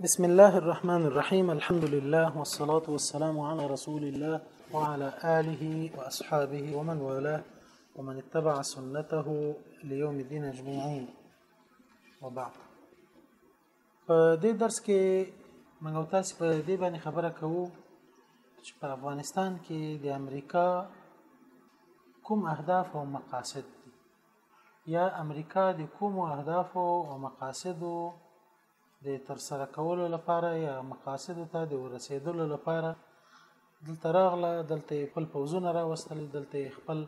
بسم الله الرحمن الرحيم الحمد لله والصلاة والسلام على رسول الله وعلى آله وأصحابه ومن والاه ومن اتبع سنته ليوم الدين أجمعين وبعد په دې درس کې موږ تاسو په دې باندې خبره کوو چې په افغانستان کې د امریکا کوم اهداف او مقاصد دي یا امریکا د کوم اهداف او مقاصد د ترسره کولو لپاره یا مقاصدو ته د ورسېدلو لپاره دلته راغله دلته یې خپل پوځونه راوستل دلته یې خپل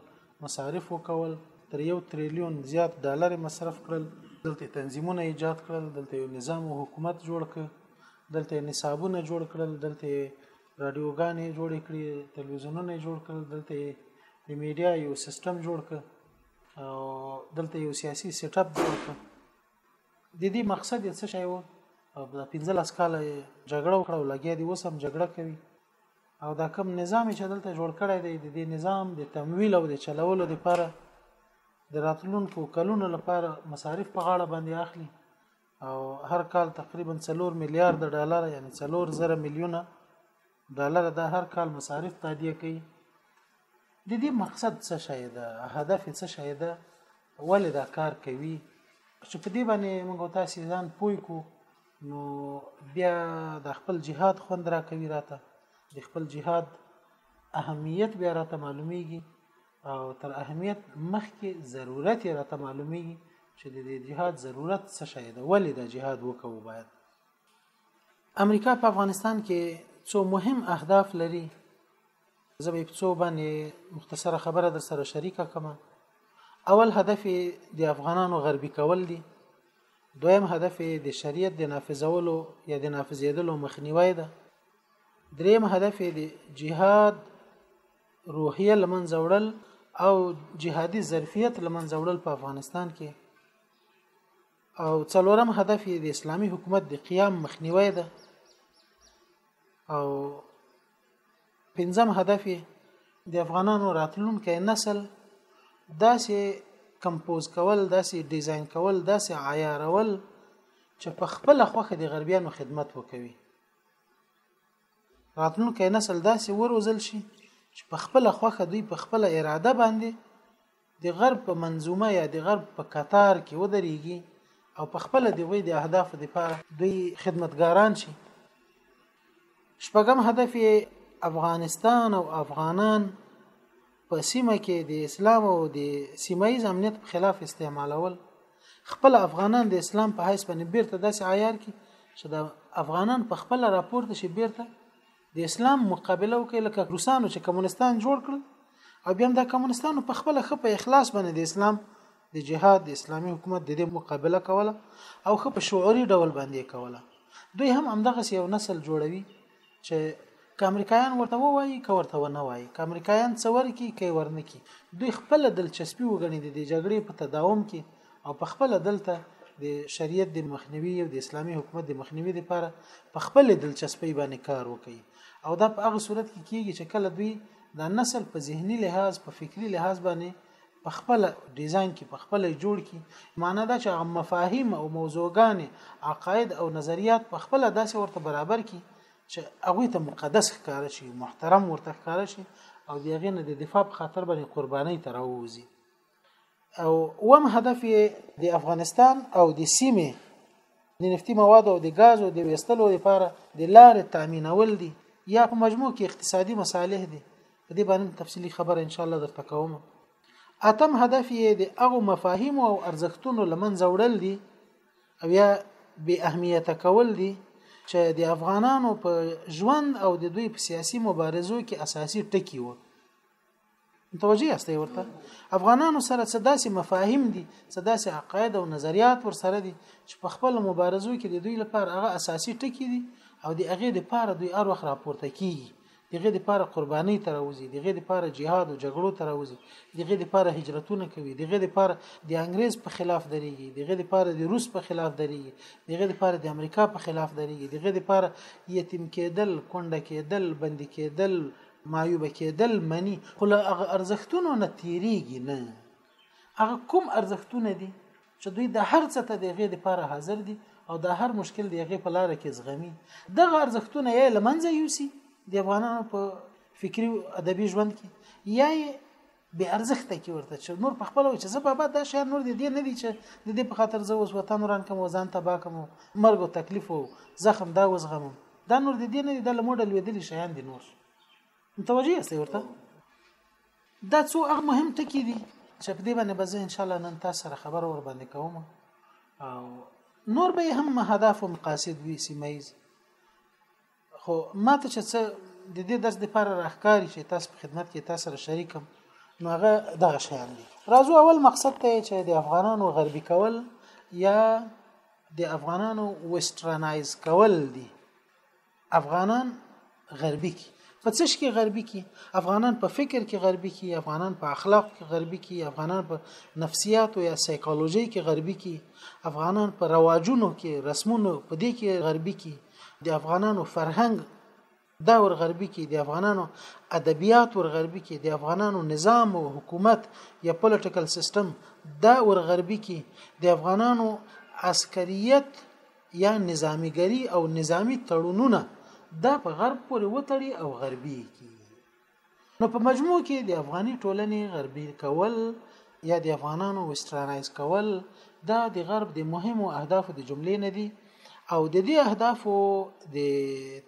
مصارف وکول تر یو تریلیون زیات ډالر مصرف کړل دلته تنظیمونه ایجاد کړل دلته یو نظام او حکومت جوړ کړ دلته نصابونه جوړ کړل دلته رادیوګانې جوړ کړې تلویزیونونه جوړ کړل دلته د میډیا یو سیستم جوړ کړ او دلته یو سیاسي سیټ اپ جوړ کړ د دې مقصد یې څه شی و د 15 کال جګړه وکړه او لګیا دی اوس هم جګړه کوي او دا کم نظام چې دلته جوړ کړی دی د دې نظام د تمویل او د چلولو لپاره د راتلونکو کلونو لپاره مصارف په غاړه باندې اخلي او هر کال تقریبا 3 میلیارډ ډالر یعنی 3 زره میلیونه ډالر د هر کال مصارف تادیه کوي د دې مقصد څه شی ده هدف څه شی ده ولې دا کار کوي چې په دې باندې موږ تاسو ځان پوي کو نو بیا د خپل جهاد خوند را کوي راته د خپل جهاد اهمیت بیا راته معلومیږي او تر اهمیت مخکې ضرورت یې راته معلومیږي چې د جهاد ضرورت څه شی ده ولې د جهاد وکوو باید امریکا په افغانستان کې څو مهم اهداف لري زه به په څو باندې مختصره خبره در سره شریکه کوم اول هدف د افغانانو غربي کول دي دویم هدف د شریعت د نافذولو یا د نافذېدلو مخنیوی ده دریم هدف د جهاد روحیه لمنځه وړل او جهادي ظرفیت لمنځه وړل په افغانستان کې او څلورم هدف یې د اسلامي حکومت د قیام مخنیوی ده او پنځم هدف یې د افغانانو راتلونکی نسل داسې کمپوز کول داسې ډیزاین کول داسې عیارول چې په خپل خوخه د غربیانو خدمت وکوي راتلونکی نسل داسې وروزل شي چې په خپل خوخه دوی په خپل اراده باندې د غرب په منظومه یا د غرب په کتار کې ودرېږي او په خپل د وی د اهدافو لپاره دوی خدمتګاران شي شپږم هدف یې افغانستان او افغانان په سیمه کې د اسلام او د سیمایي امنیت په خلاف استعمالول خپل افغانان د اسلام په حیث باندې بیرته داسې عیار کی چې د افغانان په خپل راپورته شي بیرته د اسلام مقابله وکړي لکه روسانو چې کمونستان جوړ کړل او بیا هم د کمونستانو په خپل خپ اخلاص باندې د اسلام د جهاد د اسلامي حکومت د دې مقابله کوله او خپ شعوري ډول باندې کوله دوی هم همدغه یو نسل جوړوي چې که امریکایان ورته وایي که ورته ونه وایي که امریکایان څور کی که ورنکی دوی خپل دلچسپي وګڼي د جګړې په تداوم کې او په خپل دلته د شریعت د مخنیوي او د اسلامي حکومت د مخنیوي لپاره په خپل دلچسپي باندې کار وکړي او دا په هغه صورت کې کیږي چې کله دوی دا نسل په ذهني لحاظ په فکری لحاظ باندې په خپل ډیزاین کې په خپل جوړ کې معنی دا چې هغه مفاهیم او موضوعګان عقاید او نظریات په خپل داسې ورته برابر کې چې هغه ته مقدس ښکار شي محترم ورته ښکار شي او دغه نه د دفاع په خاطر باندې قرباني تراوځي او وم هدف یې د افغانستان او د سیمې د نفتي موادو او د غازو د ویستلو لپاره د لارې تامینول دي یا په مجموع کې اقتصادي مصالح دي په دې باندې تفصیلی خبره ان شاء الله درته کوم اتم هدف یې د هغو مفاهیم او ارزښتونو لمنځه وړل دي او یا به اهمیت کول دي چې د افغانانو په ژوند او د دوی په سیاسي مبارزو کې اساسي ټکی و متوجه یاست ورته افغانانو سره څه داسې مفاهیم دي څه داسې عقاید او نظریات ور سره دي چې په خپل مبارزو کې د دوی لپاره هغه اساسي ټکي دي او د هغه د پاره دوی هر وخت راپورته کیږي دغه د پاره قرباني تر وزي دغه د پاره جهاد او جګړو تر وزي دغه د پاره هجرتونه کوي دغه د پاره د انګريز په خلاف دريږي دغه د پاره د روس په خلاف دريږي دغه د پاره د امریکا په خلاف دريږي دغه د پاره یتیم کېدل کونډه کېدل بند کېدل معیوب کېدل مني خو له هغه ارزښتونو نه تیریږي نه هغه کوم ارزښتونه دي چې دوی د هر څه ته دغه لپاره حاضر دي او د هر مشکل دغه په لار کې زغمي دغه ارزښتونه یې لمنځه یوسي د افغانانو په فکری ادبي ژوند کې یا بې ارزښته کی ورته چې نور په خپل چې زه بابا دا شی نور دې نه دي چې د دې په خاطر زه اوس وطن وران کوم ځان تبا کوم مرګ او تکلیف او زخم دا وزغم دا نور دې نه دي د لموډل ویدل شیان دي نور متوجه یې ورته دا څو هغه مهم ټکی دي چې په دې باندې به زه ان شاء الله نن تاسو سره خبر ور باندې کوم او نور به هم هدف او مقاصد وي سیمایز خو ماته چې څه د دې درس لپاره راخکاری چې تاسو په خدمت کې تاسو سره شریکم نو هغه دغه شیان دي راځو اول مقصد ته چې د افغانانو غربي کول یا د افغانانو وسترنایز کول دي افغانان غربي کی په څه شي غربي کی افغانان په فکر کې غربي کی افغانان په اخلاق کې غربي کی افغانان په نفسیات او یا سایکولوژي کې غربي کی افغانان په رواجونو کې رسمونو په دې کې غربي کی د افغانانو فرهنګ دا ور غربي کې د افغانانو ادبیات ور غربي کې د افغانانو نظام او حکومت یا پولیټیکل سیستم دا ور غربي کې د افغانانو عسکریت یا نظامیګری او نظامی تړونونه دا په غرب پورې وتړي او غربي کې نو په مجموع کې د افغاني ټولنې غربي کول یا د افغانانو وسترانایز کول دا د غرب د مهمو اهدافو د جملې نه دي او د دې اهدافو د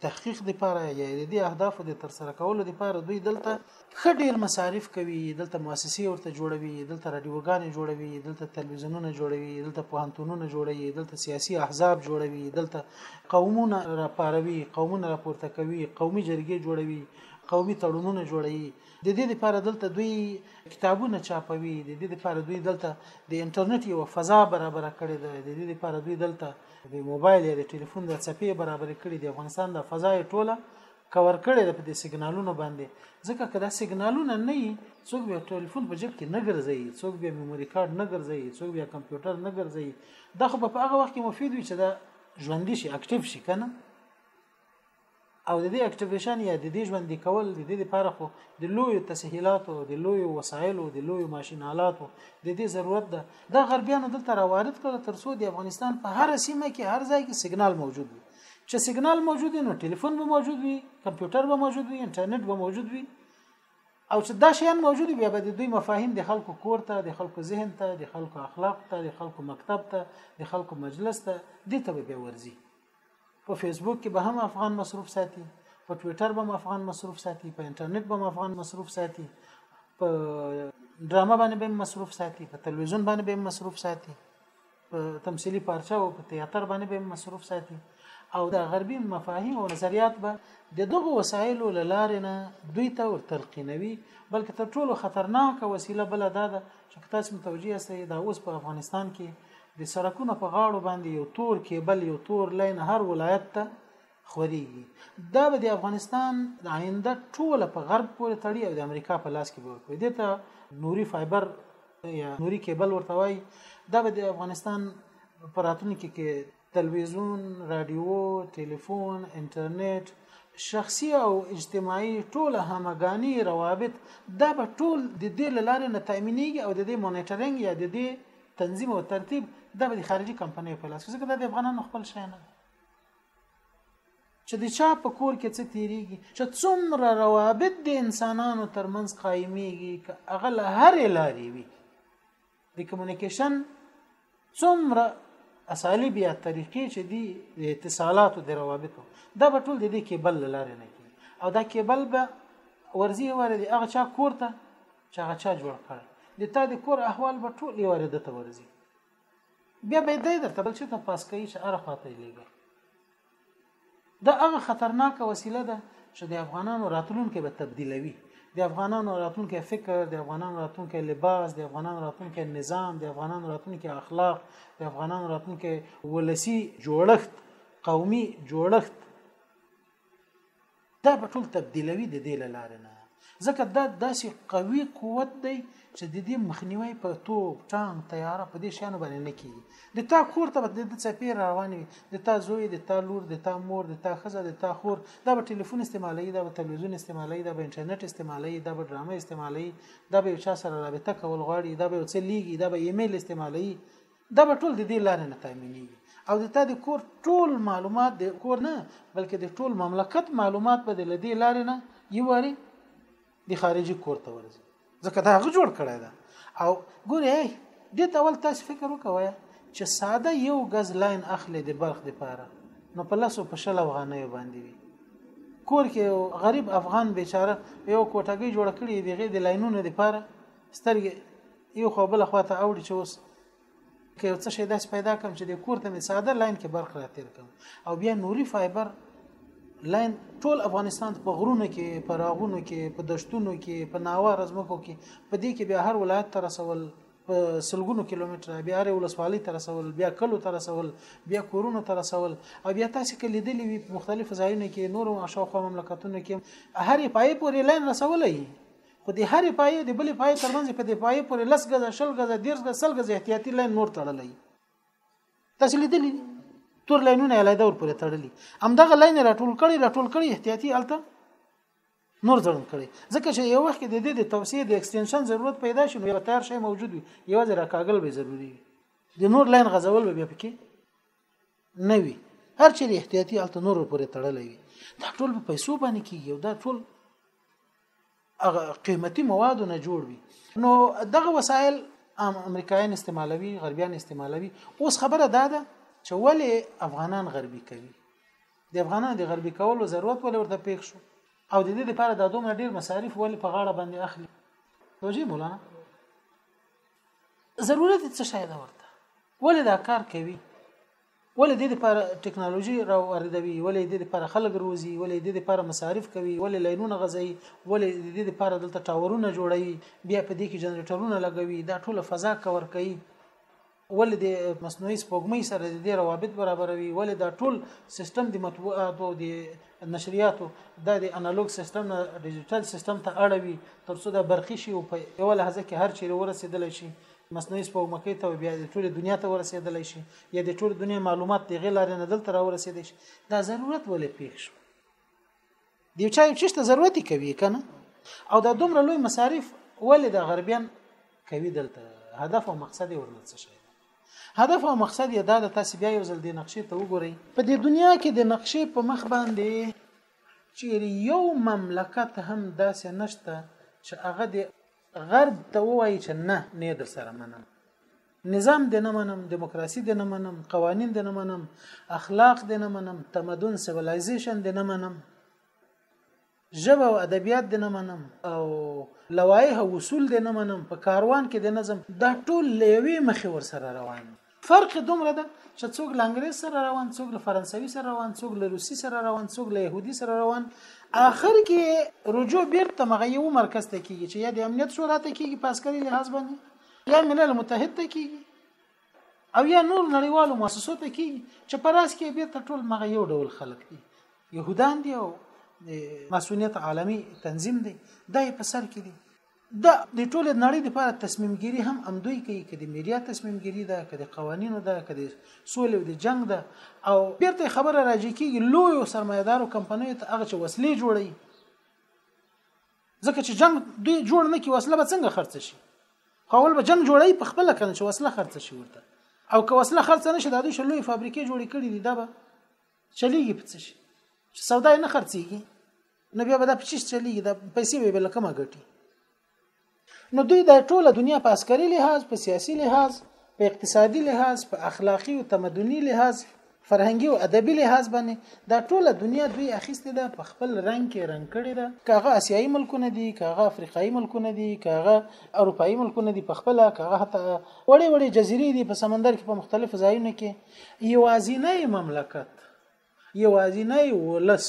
تحقیق لپاره یا د دې اهدافو د ترسره کولو لپاره دوی دلته ښه ډیر مصارف کوي دلته مؤسسې ورته جوړوي دلته رادیوګانې جوړوي دلته تلویزیونونه جوړوي دلته پوهنتونونه جوړوي دلته سیاسي احزاب جوړوي دلته قومونه راپاروي قومونه راپورته کوي قومي جرګې جوړوي قومي تړونونه جوړوي د دې لپاره دلته دوی کتابونه چاپوي د دې لپاره دوی دلته د انټرنیټ یو فضا برابر کړې ده د دې لپاره دوی دلته د موبایل یا د ټلیفون د چپې برابر کړې دي افغانستان د فضا ټوله کور کړې ده په دې سیګنالونو باندې ځکه کدا سیګنالونه نه وي څوک به ټلیفون په جیب کې نه ګرځي څوک به میموري کارت نه ګرځي څوک به کمپیوټر نه ګرځي دا خو په هغه وخت کې مفید وي چې دا ژوندۍ شي اکټیو شي کنه او د دې اکټیویشن یا د دې ژوندې کول د دې لپاره خو د لوی تسهیلاتو او د لوی وسایلو د لوی ماشین آلاتو د دې ضرورت ده د غربیانو دلته راوارد کړل تر څو د افغانستان په هر سیمه کې هر ځای کې سیګنال موجود وي چې سیګنال موجود وي نو ټلیفون به موجود وي کمپیوټر به موجود وي انټرنیټ به موجود وي او چې دا شیان موجود بیا به د دوی مفاهیم د خلکو کور ته د خلکو ذهن ته د خلکو اخلاق ته د خلکو مکتب ته د خلکو مجلس ته دې ته به بیا ورځي په فیسبوک کې به هم افغان مصروف ساتي په ټویټر به هم افغان مصروف ساتي په انټرنیټ به هم افغان مصروف ساتي په ډرامه باندې به مصروف ساتي په تلویزیون باندې به مصروف ساتي په تمثيلي پارچه او په تیاتر باندې به مصروف ساتي او د غربي مفاهیم او نظریات به د دغه وسایلو لاره نه دوی ته ور تلقینوي بلکې تر ټولو خطرناک وسیله بل دا ده چې تاسو متوجي یاست دا اوس په افغانستان کې د سرکونو په غاړو باندې یو تور کیبل یو تور لین هر ولایت ته خوريږي دا به د افغانستان د آینده ټوله په غرب پورې تړي او د امریکا په لاس کې به ورکړي دې ته نوري فایبر یا نوري کیبل ورته وای دا به د افغانستان په راتلونکي کې تلویزیون، رادیو، ټلیفون، انټرنیټ، شخصي او اجتماعي ټوله همګانی روابط دا به ټول د دې لارې نه تأمینېږي او د دې مونیټرینګ یا د دې تنظیم او ترتیب د به خارجي کمپنۍ په لاس کې ځکه د افغانانو خپل شي نه چې د چا په کور کې څه تیریږي چې څومره روابط د انسانانو ترمنځ قایمیږي که هغه له هرې لارې وي د کمیونیکیشن څومره اسالیب یا طریقې چې دي د اتصالاتو د روابطو دا به ټول د دې کېبل لارې نه کیږي او دا کېبل به ورځي ورځي هغه چا کور ته چې هغه چا جوړ کړ د تا د کور احوال به ټول یو رده ته ورځي بیا به دې درته بل څه ته پاس کوي چې اره خواته لګي دا هغه خطرناک وسیله ده چې د افغانانو راتلونکي به تبدیلوي د افغانانو راتلونکي فکر د افغانانو راتلونکي لباس د افغانانو راتلونکي نظام د افغانانو راتلونکي اخلاق د افغانانو راتلونکي ولسی جوړښت قومي جوړښت دا به ټول تبدیلوي د دې لاره نه ځکه دا داسې قوي قوت دی چې د دې مخنیوي په توپ ټانګ تیاره په دې شانو باندې نه کیږي د تا کور ته به د څپې روان وي د تا زوی د تا لور د تا مور د تا خزه د تا خور دا به ټلیفون استعمالوي دا به تلویزیون استعمالوي دا به انټرنیټ استعمالوي دا به ډرامه استعمالوي دا به یو چا سره رابطه کول غواړي دا به یو څه لیږي دا به ایمیل استعمالوي دا به ټول د دې لارې نه تامینېږي او د تا د کور ټول معلومات د کور نه بلکې د ټول مملکت معلومات به د لدې لارې نه یواري د خارجي کور ته ورځي ځکه دا هغه جوړ کړی دا او ګورې دې ته ول تاسو فکر وکوئ چې ساده یو غز لاین اخلي د برخ د پاره نو په لاسو په شل افغانۍ باندې وي کور کې غریب افغان بیچاره یو کوټګي جوړ کړی دی غي د لاینونو د پاره سترګې یو خو بل خوا ته اوړي چې اوس که یو څه شي داسې پیدا کم چې د کور ته مې ساده لاین کې برق را تیر کم او بیا نوري فایبر لاین ټول افغانستان په غرونو کې په راغونو کې په دشتونو کې په ناوار ځمکو کې په دې کې بیا هر ولایت تر سوال په سلګونو کیلومتر بیا هر ولسوالۍ تر سوال بیا کلو تر سوال بیا کورونو تر سوال او بیا تاسو کې لیدلې وي په مختلفو ځایونو کې نورو شاوخوا مملکتونو کې هر پای پورې لاین رسولې خو د هرې پایې د بلې پایې ترمنځ په دې پایې پورې لس غزه شل غزه دیرس غزه سل غزه احتیاطي لاین نور تړلی تاسو لیدلی تور لاینونه یې لایده ور پورې تړلي همدغه لاین راټول کړي راټول کړي احتیاطي الته نور ځړن کړي ځکه چې یو وخت کې د دې د توسعې د ایکستنشن ضرورت پیدا شي نو یو تیار شی موجود وي یو ځای راکاګل به ضروری وي د نور لاین غزول به پکې نه وي هر چیرې احتیاطي الته نور پورې تړلې وي دا ټول په پیسو باندې کیږي او دا ټول هغه قیمتي مواد نه جوړ وي نو دغه وسایل امریکایان استعمالوي غربیان استعمالوي اوس خبره دا ده چې ولې افغانان غربي کوي د افغانانو د غربي کولو ضرورت ولې ورته پېښ شو او د دې لپاره د دومره ډیر مصارف ولې په غاړه باندې اخلي توجیه مولانا ضرورت څه شی ده ورته ولې دا کار کوي ولې د دې لپاره ټکنالوژي را واردوي ولې د دې لپاره خلک روزي ولې د دې لپاره مصارف کوي ولې لاینونه غځوي ولې د دې لپاره دلته ټاورونه جوړوي بیا په دې کې جنریټرونه لګوي دا ټوله فضا کور کوي ولې د مصنوعي سپوږمۍ سره د دې روابط برابروي ولې دا ټول سیستم د مطبوعاتو د نشریاتو دا د انالوګ سیستم نه ډیجیټل سیستم ته اړوي ترڅو دا برقي شي او په یو لحظه کې هر چیرې ورسېدلی شي مصنوعي سپوږمکۍ ته بیا د ټولې دنیا ته ورسېدلی شي یا د ټولې دنیا معلومات د غې لارې نه دلته راورسېدی شي دا ضرورت ولې پېښ شو د یو چا یو چیشته ضرورت یې کوي که نه او دا دومره لوی مصارف ولې د غربیان کوي دلته هدف او مقصد یې ورنه څه شي هدف او مقصد یې دا د تاسو بیا یو ځل د نقشې ته وګورئ په دې دنیا کې د نقشې په مخ باندې چې یو مملکت هم داسې نشته چې هغه د غرب ته وایي چې نه نه در سره منم نظام د نه منم دیموکراسي د نه منم قوانین د نه منم اخلاق د نه منم تمدن سیویلایزیشن د نه منم ژبه او ادبیات دې نه منم او لوایح او اصول دې نه منم په کاروان کې دې نظم دا ټول لیوي مخې ور سره روان فرق دومره ده چې څوک له انګريز سره روان څوک له فرانسوي سره روان څوک له روسي سره روان څوک له يهودي سره روان آخر کې رجوع بیرته مغه یو مرکز ته کیږي چې یا د امنیت شورا ته کیږي پاسکري لحاظ باندې یا ملل متحد ته کیږي او یا نور نړیوالو مؤسسو ته کیږي چې په راس کې بیرته ټول مغه یو ډول خلک دي يهودان دي او مسؤلیت عالمی تنظیم دی دا په سر کې دي دا د ټول نړۍ لپاره تصمیم ګیری هم امدوی کوي کدي میډیا تصمیم ګیری ده کدي قوانینو ده کدي سولې او د جنگ ده او بیرته خبره راځي کیږي لوی سرمایدارو کمپنیو ته هغه چې وسلې جوړي ځکه چې جنگ دوی جوړ نه کی وسله به څنګه خرڅ شي خو ول به جنگ جوړي په خپل کنه چې وسله خرڅ شي ورته او که وسله خرڅ نه شي د دوی شلوې فابریکې جوړې کړې دي دا به چلیږي په څه شي چې سودا نه خرڅيږي نو بیا به دا په څه چلیږي دا پیسې به بل کومه ګټي نو دوی د ټوله دنیا په عسکري لحاظ په سیاسي لحاظ په اقتصادي لحاظ په اخلاقي او تمدني لحاظ فرهنګي او ادبي لحاظ باندې دا ټوله دنیا دوی اخیستې ده په خپل رنگ کې رنگ کړي ده کاغه اسیایي ملکونه دي کاغه افریقایي ملکونه دي کاغه اروپایي ملکونه دي په خپل کاغه حتی وړې وړې جزیرې دي په سمندر کې په مختلفو ځایونو کې یوازینی مملکت یوازینی ولس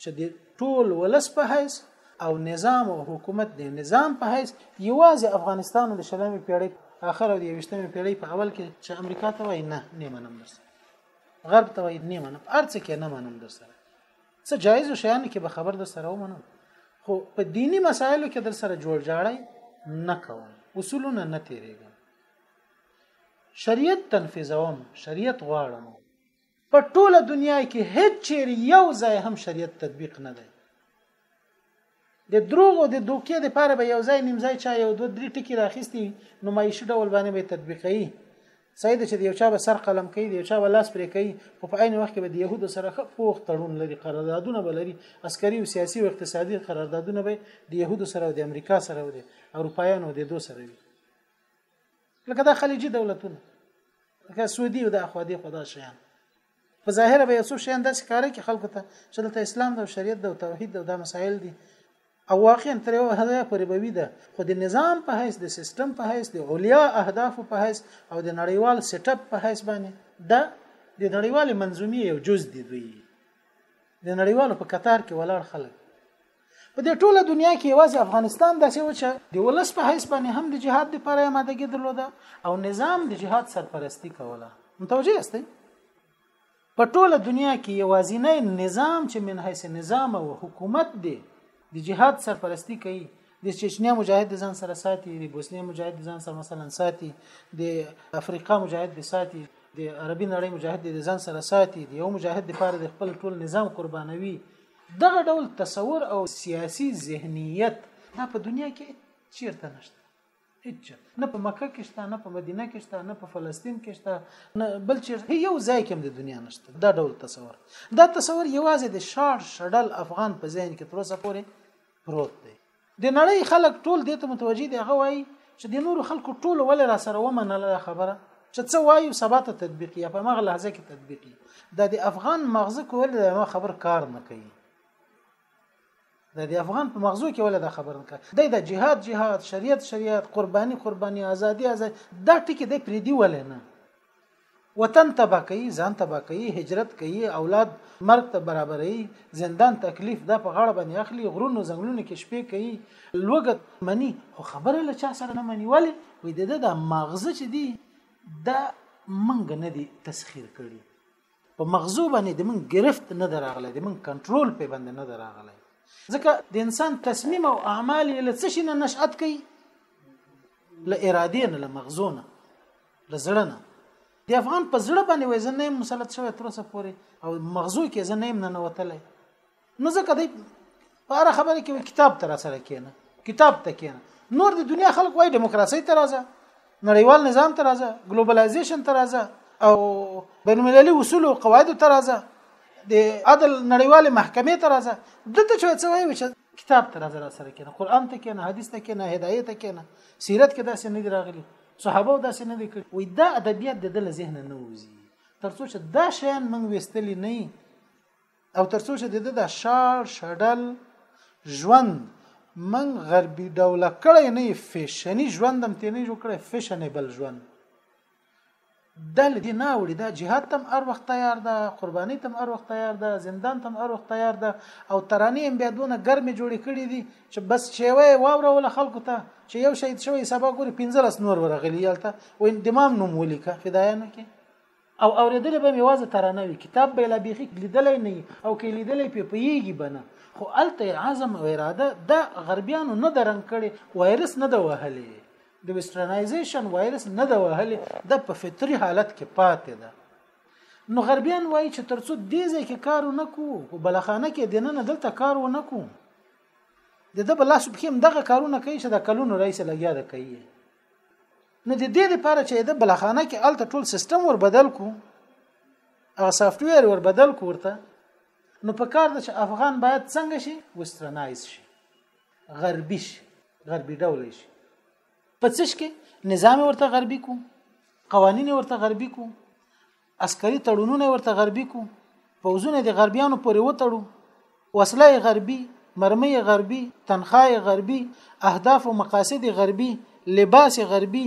چې د ټول ولس په حیث او نظام او حکومت د نظام په حیث یوازې افغانستان د شلمې پیړۍ اخر او د 21مې پیړۍ په اول کې چې امریکا ته وای نه نه منم درسره غرب ته وای نه منم ارڅ کې نه منم در سره څه جایز شیان کې به خبر در سره ومنم خو په دینی مسایلو کې در سره جوړ جاړی نه کوم اصولونه نه تیریږم شریعت تنفیذوم شریعت غواړم په ټوله دنیا کې هیڅ چیرې یو ځای هم شریعت تطبیق نه دی د دروغ او د دوکې د پاره به یو ځای نیم ځای چا یو دوه درې ټکي راخیستي نمایشي ډول باندې به تطبیقوي صحیح ده چې د یو چا به سر قلم کوي د یو چا به لاس پرې کوي خو په عین وخت کې به د یهودو سره ښه پوخ تړون لري قراردادونه به لري عسکري او سیاسي او اقتصادي قراردادونه به د یهودو سره او د امریکا سره او د اروپایانو د دوه سره وي لکه دا خلیجي دولتونه لکه سعودي او دا خو دي خدا شیان په ظاهر به یوسف شیان داسې کار کوي خلکو ته چې دلته اسلام او شریعت او توحید او دا مسائل دي او واقعا تر یو حده پورې به وي ده خو د نظام په حیث د سیستم په حیث د علیا اهداف په حیث او د نړیوال سیټ اپ په حیث باندې دا د نړیوال منظومي یو جز دی دوی د نړیوالو په قطار کې ولاړ خلک په دې ټوله دنیا کې یوازې افغانستان داسې و چې د ولس په حیث باندې هم د جهاد لپاره آمادګي درلوده او نظام د جهاد سرپرستی کوله متوجه یاستئ په ټوله دنیا کې یوازینی نظام چې من حیث نظام او حکومت دی د جهاد سرپرستی کوي د چچنیا مجاهد ځان سره ساتي د بوسنیا مجاهد ځان سره مثلا ساتي د افریقا مجاهد د ساتي د عربي نړۍ مجاهد د ځان سره ساتي د یو مجاهد لپاره د خپل ټول نظام قربانوي دغه ډول تصور او سیاسي ذهنیت دا په دنیا کې چیرته نشته هیڅ نه په مکه کې شته نه په مدینه کې شته نه په فلسطین کې شته نه بل چیرته یو ځای کې د دنیا نشته دا ډول تصور دا تصور یوازې د شاړ شډل افغان په ذهن کې تر اوسه پورې پروت دی د نړۍ خلک ټول دې ته متوجي دي هغه وایي چې د نورو خلکو ټول ولې را سره ومنله دا خبره چې څه وایو سبا ته تطبیقي یا په مغه لحظه کې تطبیقي دا د افغان مغزه کول دا ما خبر کار نه کوي دا د افغان په مغزو کې ولا دا خبر نه کوي دا جهاد جهاد شریعت شریعت قرباني قرباني ازادي ازادي دا ټکی د پریدي ولې نه وطن تباه کوي ځان تباه کوي هجرت کوي اولاد مرګ ته برابروي زندان تکلیف دا په غاړه باندې اخلي غرونو ځنګلونو کې شپې کوي لوګت مني خو خبره له چا سره نه مني ولی وي د د مغزه چې دی دا منګ نه دی تسخير کړي په مغزو باندې د من گرفت نه دراغله د من کنټرول په باندې نه دراغله ځکه د انسان تصمیم او اعمال له څه شي نه نشأت کوي له ارادې نه له مغزونه له زړه نه د افغان په زړه باندې وای زه نه يم مسلط شوی تر اوسه پورې او مغزو کې زه نه يم ننوتلی نو ځکه دی په هر خبره کې کتاب تر سره کینه کتاب ته کینه نور د دنیا خلک وای دیموکراسي تر راځه نړیوال نظام تر راځه ګلوبلایزیشن تر راځه او بین المللي اصول او قواعد تر راځه د عدل نړیوال محکمې تر راځه دته چې څه وایي چې کتاب تر راځه سره کینه قران ته کینه حدیث ته کینه هدایت ته کینه سیرت کې داسې نه دی راغلی صحابه داسې نه دي کړي وي دا ادبیات د دل ذهن نه وځي ترڅو چې دا شیان موږ وستلی نه او ترڅو چې د د شار شډل ژوند من غربي ډوله کړی نه فیشنی ژوندم تینې جوړ کړی فیشنبل ژوند ډله دي ناوړي ده جهاد تم ار وخت تیار ده قرباني تم ار وخت تیار ده زندان تم ار وخت تیار ده او ترانې هم بیا دونه ګرمې جوړې کړې دي چې بس چیوه واوروله خلکو ته چې یو شهید شوی سبا ګوري 15 نور ورغلی یالته و دمام نوم ولیکه فدایانو کې او اوریدلې به میوازه ترانه وي کتاب به لا بیخي لیدلې نه او کې لیدلې په پیږي بنه خو الته عزم او اراده د غربیانو نه درنګ کړي وایرس نه د وهلې د ویسټرنایزیشن وایرس نه د وهلې د په فطري حالت کې پاتې ده نو غربیان وایي چې ترڅو دې ځای کې کار نه کو او بلخانه کې دینه نه دلته کار نه کو د د بلاس په هم دغه کارونه کوي چې د کلونو رئیس لګیا ده کوي نو د دې لپاره چې د بلخانه کې الته ټول سیستم ور بدل کو هغه سافټویر ور بدل کو ورته نو په کار ده چې افغان باید څنګه شي وسترنایز شي غربي شي غربي ډول شي په څه کې نظام ورته غربي کو قوانین ورته غربي کو عسکري تړونونه ورته غربي کو پوزونه د غربیانو پورې وتړو وسله غربي مرمۍ غربي تنخواه غربي اهداف او مقاصد غربي لباس غربي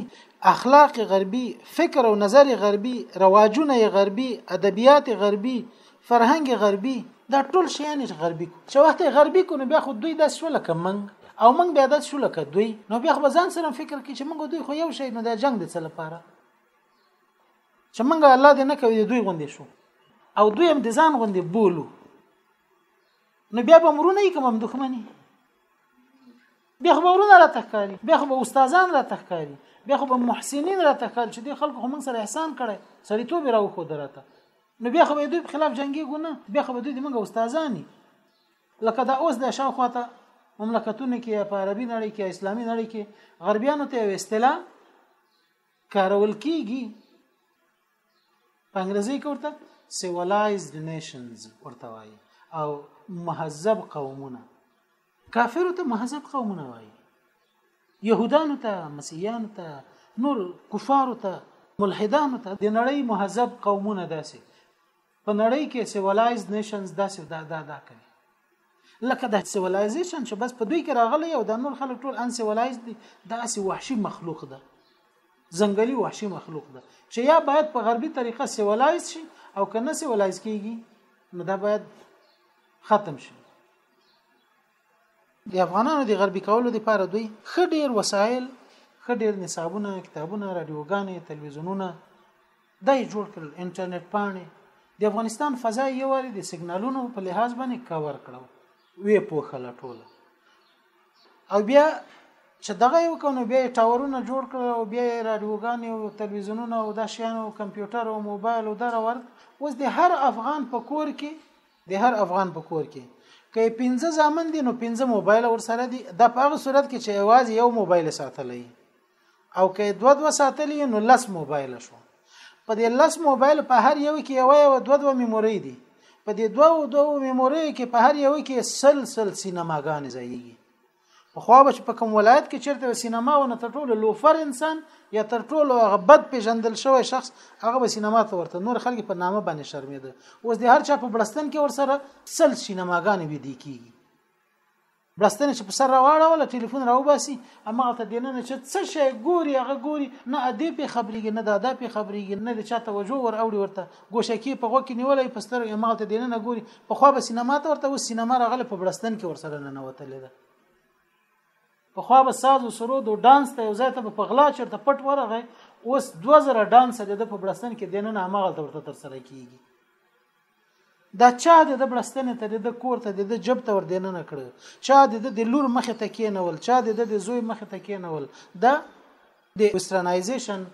اخلاق غربي فکر او نظر غربي رواجونه غربي ادبیات غربي فرهنګ غربي دا ټول شیان چې غربي کو چې وخت غربي کو نو بیا خو دوی داس شو لکه منګ او منګ بیا داس شو لکه دوی نو بیا خو ځان سره فکر کوي چې منګ دوی خو یو شی نو دا جنگ د څه لپاره چې منګ الله دې نه کوي دوی غوندې شو او دوی هم د ځان غوندې بولو نو بیا به مرونه یې کوم دښمني بیا خو ورونه را تخکاری بیا خو استادان را تخکاری بیا خو محسنین را تخکاری چې د خلکو هم سره احسان کړي سړیتوب راو خو دراته نو بیا خو به دوی په خلاف جنگيږو نه بیا خو به دوی موږ استادانی لکه دا اوس د شاوخوا ته مملکتونو کې یا په عربي نړۍ کې یا اسلامي نړۍ کې غربیانو ته یو اصطلاح کارول کیږي په انګریزي کې ورته سیولایزډ نیشنز ورته وایي او مهذب قومونه کافرو ته مهذب قومونه وایي يهودانو ته مسیحیانو ته نور کفارو ته ملحدانو ته د نړۍ مهذب قومونه داسې په نړۍ کې سیولایزد نیشنز داسې دا دا دا کوي لکه د سیولایزیشن چې بس په دوی کې راغلی او د نور خلک ټول ان سیولایزد دي داسې وحشي مخلوق ده ځنګلي وحشي مخلوق ده چې یا باید په غربي طریقه سیولایز شي او که نه سیولایز کیږي نو دا باید ختم شي د افغانانو د غربي کولو لپاره دوی ښه ډیر وسایل ښه ډیر نصابونه کتابونه رادیوګانې تلویزیونونه دا یې جوړ کړل انټرنیټ پاڼې د افغانستان فضا یې واري د سیګنالونو په لحاظ باندې کور کړو وی پوخله ټوله او بیا چې دغه یو کنو بیا ټاورونه جوړ کړل او بیا رادیوګانې او تلویزیونونه او دا شیان او کمپیوټر او موبایل او دا ورد اوس د هر افغان په کور کې د هر افغان په کور کې که پنځه ځامن دي نو پنځه موبایل ورسره دي د په هغه صورت کې چې اواز یو موبایل ساتلی او که دوه دوه ساتلی نو لس موبایل شو په دې لس موبایل په هر یو کې یو یو دوه دوه میموري دي په دې دوه دوه میموري کې په هر یو کې سل سل سینماګانې ځایږي په خو به چې په کوم ولایت کې چیرته سینما و نه تر ټولو لوفر انسان یا تر ټولو هغه بد پیژندل شوی شخص هغه به سینما ته ورته نور خلک په نامه باندې شرمېده اوس د هر چا په بلستان کې ورسره سل سینماګانې ویدي کیږي بلستان چې په سر راواړول ټلیفون راوباسي اما ته دیننه چې څه شي ګوري هغه ګوري نه ادې په خبرېږي نه دادا په خبرېږي نه د چا توجه ور اوړي ورته ګوشکی په غوکه نیولې په سترګې مال ته دینه نه ګوري په خو به سینما ته ورته و سینما راغله په بلستان کې ورسره نه نوتلې ده په خو به ساز او سرود او ډانس ته یو ځای ته په غلا چرته پټ ورغی اوس 2000 ډانس د په بلستان کې دینه نه مغل ته ورته تر سره کیږي دا چا د د بلستنې ته د کور ته د جب ته ور دینه نه کړ چا د د لور مخه ته کېنول چا د د زوی مخه ته کېنول دا د ویسټرنایزیشن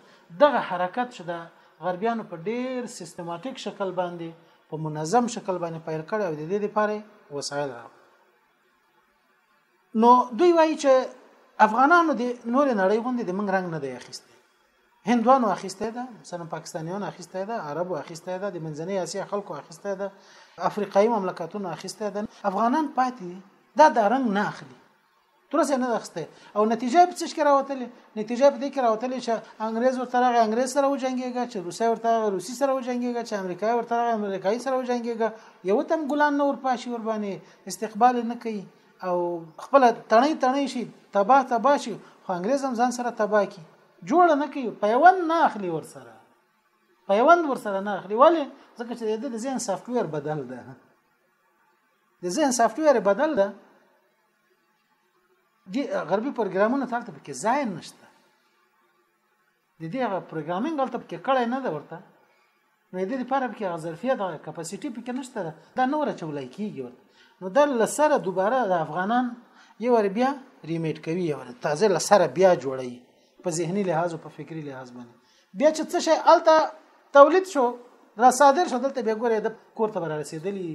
دغه حرکت چې ده غربیانو په ډیر سیستماتیک شکل باندې په منظم شکل باندې پیل کړی او د دې لپاره وسایل راو نو دوی وایي چې افغانانو د نور نړۍ غوندې د منګ رنگ نه دی اخیسته هندوانو اخیسته ده مثلا پاکستانیانو اخیسته ده عربو اخیسته ده د منځنۍ اسیا خلکو اخیسته ده افریقایي مملکتونو اخیسته ده افغانان پاتې دا د رنگ نه اخلي ترسه نه اخسته او نتیجه په څه کې راوتلې نتیجه په دې کې راوتلې چې انګريز ورته راغی انګريز سره وجنګيږي چې روسي ورته راغی روسي سره وجنګيږي چې امریکای ورته راغی امریکای سره وجنګيږي یو تم ګلان نه ورپاشي ور باندې استقبال نه کوي او خپل تڼي تڼي شي تباه تباه شي خو انګريز هم ځان سره تباه کی جوړ نه کوي پیوند نه اخلي ور سره پیوند ور سره نه اخلي ولی ځکه چې د ذهن سافټویر بدل ده د ذهن سافټویر بدل ده دي غربي پروګرامونه تلته پکې ځای نشته د دې هغه پروګرامینګ هلته پکې کړی نه ده ورته نو د دې لپاره پکې هغه ظرفیت هغه کپاسټي پکې نشته ده دا نور چولای کیږي ورته نو دا لسره دوباره د افغانان یو ور بیا ریمیټ کوي یو تازه لسره بیا جوړي په ذهني لحاظ او په فکری لحاظ باندې بیا چې څه شي الته تولید شو را صادر شو دلته به ګوره د کور ته را رسیدلی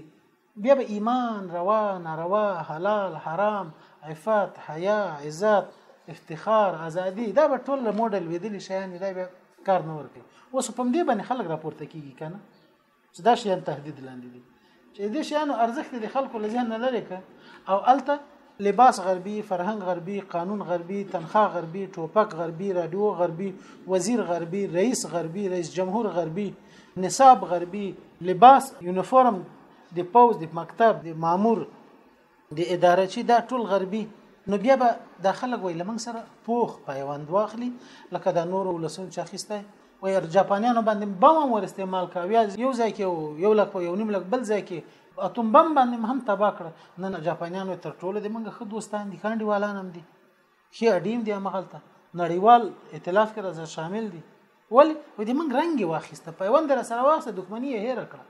بیا به ایمان، روا، ناروا، حلال، حرام، عفت، حیا، عزت، افتخار، ازادي دا به ټول له موډل ویدلی شیان وي دا بیا کار نه ورکي اوس په دې باندې خلک راپورته کیږي کنه چې دا شیان تهدید لاندې دي چې دې شیانو ارزښت د خلکو لزان نه لري او الته لباس غربي، فرهنګ غربي، قانون غربي، تنخواه غربي، ټوپک غربي، راډیو غربي، وزیر غربي، رئیس غربي، رئیس جمهور غربي، نصاب غربي، لباس، یونیفورم، د پوځ، د مکتب، د مامور، د ادارچي دا ټول غربي نو بیا به دا خلک وای لمنګ سره پوخ پیوند واخلي لکه دا نور ولسونو چې اخیستی وای جاپانیانو باندې بم هم ور استعمال کاوه یو ځای کې یو لک یو نیم لک بل ځای کې په اتوم بم باندې هم تبا کړ نن جاپانیانو تر ټولو د منګه خو دوستان دي کاندي والان هم دي خي اډیم دي مغلطه نړیوال ائتلاف کې راځه شامل دي ول و دې موږ رنګ واخیسته پیوند را سره واخیسته دښمنی یې هېره کړه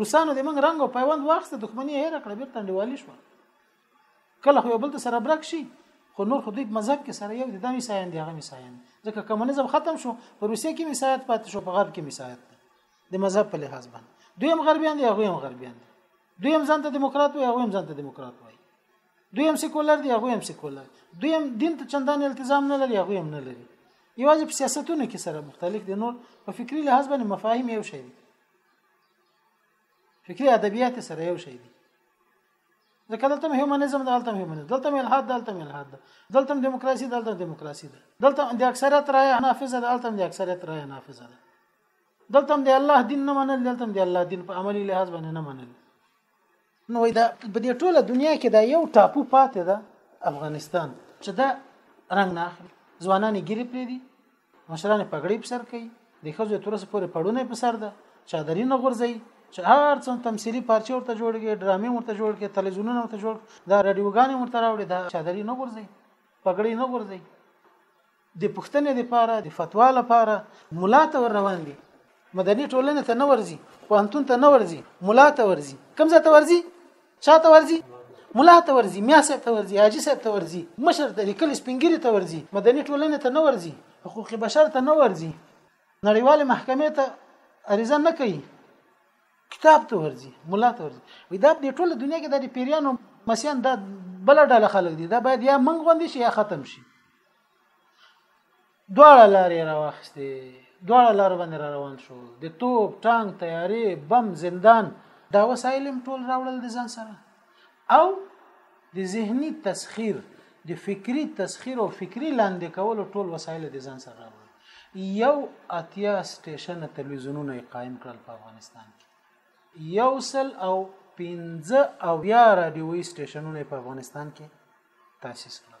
روسانو دې موږ رنګ او پیوند واخیسته دښمنی یې هېره کړه بیرته انډیوالي شو کله خو یو بل ته سره برک شي خو نور خو دوی په مذهب کې سره یو دي دا میسایان دي هغه میسایان ځکه کمونیزم ختم شو په روسیه کې میسایت پاتې شو په غرب کې میسایت دی د مذهب په لحاظ باندې دوی هم غربیان دي هغه هم غربیان دي دوی هم ځان ته دیموکرات وي هغه هم ځان ته دیموکرات وي دوی هم سیکولر دي هغه هم سیکولر دوی هم دین ته چندان التزام نه لري هغه هم نه لري یوازې په سیاستونو کې سره مختلف دي نور په فکری لحاظ باندې مفاهیم یو شی دي فکری ادبیات سره یو شی دي ځکه دلته هیومنزم دلته هیومنزم دلته الحاد دلته الحاد دلته دیموکراسي دلته دیموکراسي ده دلته د اکثریت رائے نافذه ده دلته د اکثریت رائے نافذه ده دلته هم د الله دین نه منل دلته هم د الله دین په عملی لحاظ باندې نه منل نو دا په دې ټوله دنیا کې دا یو ټاپو پاتې ده افغانستان چې دا رنگ نه اخلي ځوانان ګیری پرې دي مشران پګړې په سر کوي د خځو تر اوسه پورې پړونه په سر ده چادرینه غورځي چې هر څوم تمثيلي پارچه ورته جوړ کړي ډرامې ورته جوړ کړي تلویزیونونه ورته جوړ دا رادیوګانې ورته راوړي دا چادرینه غورځي پګړې نه غورځي د پښتنې لپاره د فتوا لپاره ملا ته ور روان دي مدني ټولنه ته نه ورځي پوهنتون ته نه ورځي ملا ته ورځي کوم ځای ته ورځي چا ته ورځي ملا ته ورځي میا صاحب ته ورځي حاجي صاحب ته ورځي مشر ته لیکل سپینګری ته ورځي مدني ټولنه ته نه ورځي حقوق بشر ته نه ورځي نړیوال محکمې ته عریضه نه کوي کتاب ته ورځي ملا ته ورځي وي دا په ټوله دنیا کې د پیریانو مسیان دا بل ډله خلک دي دا باید یا منغوندي شي یا ختم شي دواړه لارې را واخستې دواړه لار باندې را روان شو د توپ ټانک تیارې بم زندان دا وسایل هم ټول راوړل د ځان سره او د ذهني تسخير د فکری تسخير او فکری لاندې کولو ټول وسایل د ځان سره راوړل یو اتیا سټیشن تلویزیونونه قائم کړل په افغانستان کې یو سل او پنځه او یا رادیوي سټیشنونه په افغانستان کې تاسیس کړل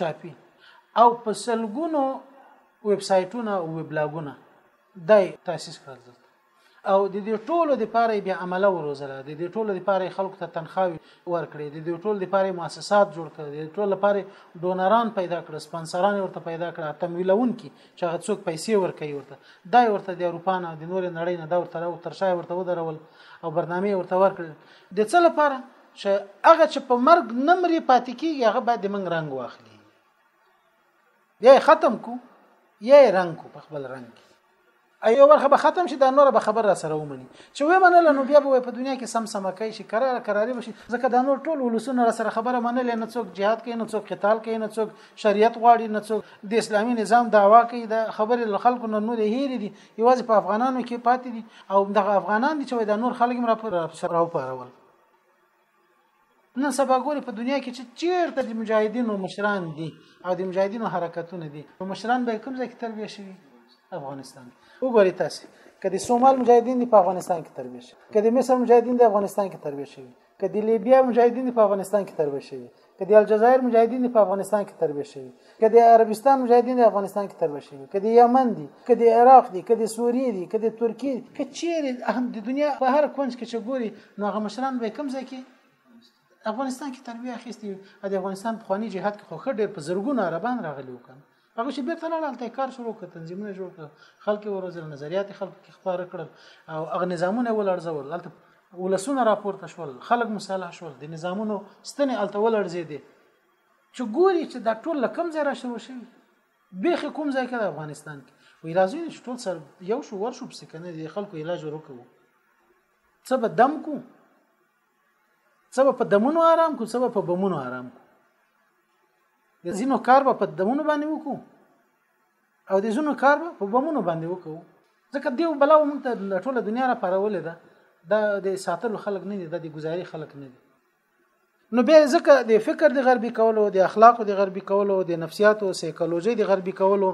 چاپي او په سلګونو ویب سایټونه او ویبلاګونه دای تاسیس کړل او د دې ټولو د پاره بیا عمله وروزله د دې ټولو د پاره خلکو ته تنخواوي ورکړي د دې ټولو د پاره مؤسسات جوړ کړي د دې ټولو لپاره ډونران پیدا کړ سپانسران ورته پیدا کړ تمویلون کی چې هغه څوک پیسې ورکړي ورته دا ورته د اروپا نه د نور نړۍ نه دا ورته او ترشای ورته ودرول او برنامه ورته ورکړل د څه لپاره چې هغه چې په مرګ نه مري پاتې کیږي هغه باید موږ رنگ واخلي یا ختم کو یا رنگ کو په خپل رنگ کې ایو ورخه به ختم شي دا نور به خبر را سره ومني چې وې منل نو بیا به په دنیا کې سم سم کوي شي قرار قراري بشي ځکه دا نور ټول ولسونه را سره خبره منل نه څوک جهاد کوي نه څوک قتال کوي نه څوک شریعت غواړي نه څوک د اسلامي نظام داوا کوي دا خبره له خلکو نه نور هېری دي یوازې په افغانانو کې پاتې دي او دغه افغانان دي چې دا نور خلک را پر راوپارول نن سبا ګوري په دنیا کې چې چیرته د مجاهدینو مشران دي او د مجاهدینو حرکتونه دي نو مشران به کوم ځای کې تربیه شوي افغانستان وګوري تاسو که د سومال مجاهدین په افغانستان کې تربیه شوي که د مصر مجاهدین د افغانستان کې تربیه شوي که د لیبیا مجاهدین په افغانستان کې تربیه شوي که د الجزایر مجاهدین په افغانستان کې تربیه شوي که د عربستان مجاهدین په افغانستان کې تربیه شوي که د یمن دي که د عراق دي که د سوریې دي که د ترکیې دي که چیرې هم د دنیا په هر کونج کې چې ګوري نو هغه مشران به کوم ځای کې افغانستان کې تربیه اخیستي او د افغانستان په خواني جهاد کې خو ډېر په زرګونو عربان راغلي وکړي هغه چې بیرته لاړ هلته کار شروع کړ تنظیمونه جوړ کړ خلک یې وروزل نظریات خلک کې خپاره کړل او هغه نظامونه یې ولړزول هلته ولسونه راپورته شول خلک مصالح شول د نظامونو ستنې هلته ولړزېدې چې ګوري چې دا ټول له کوم ځای را شروع شوي بیخې کوم ځای کې د افغانستان کې وایي راځئ چې ټول سر یو شو ورشو پسې که نه د خلکو علاج ورکوو څه به دم کو څه به په دمونو آرام کو څه به په بمونو آرام کو د ځینو کار به په دمونو باندې وکړو او د ځینو کار به په بمونو باندې وکړو ځکه دیو بلا مونږ ته ټوله دنیا را پارولې ده دا د ساتلو خلک نه دي د ګزاري خلک نه دي نو به ځکه د فکر د غربي کولو د اخلاقو د غربي کولو د نفسیاتو سایکولوژي د غربي کولو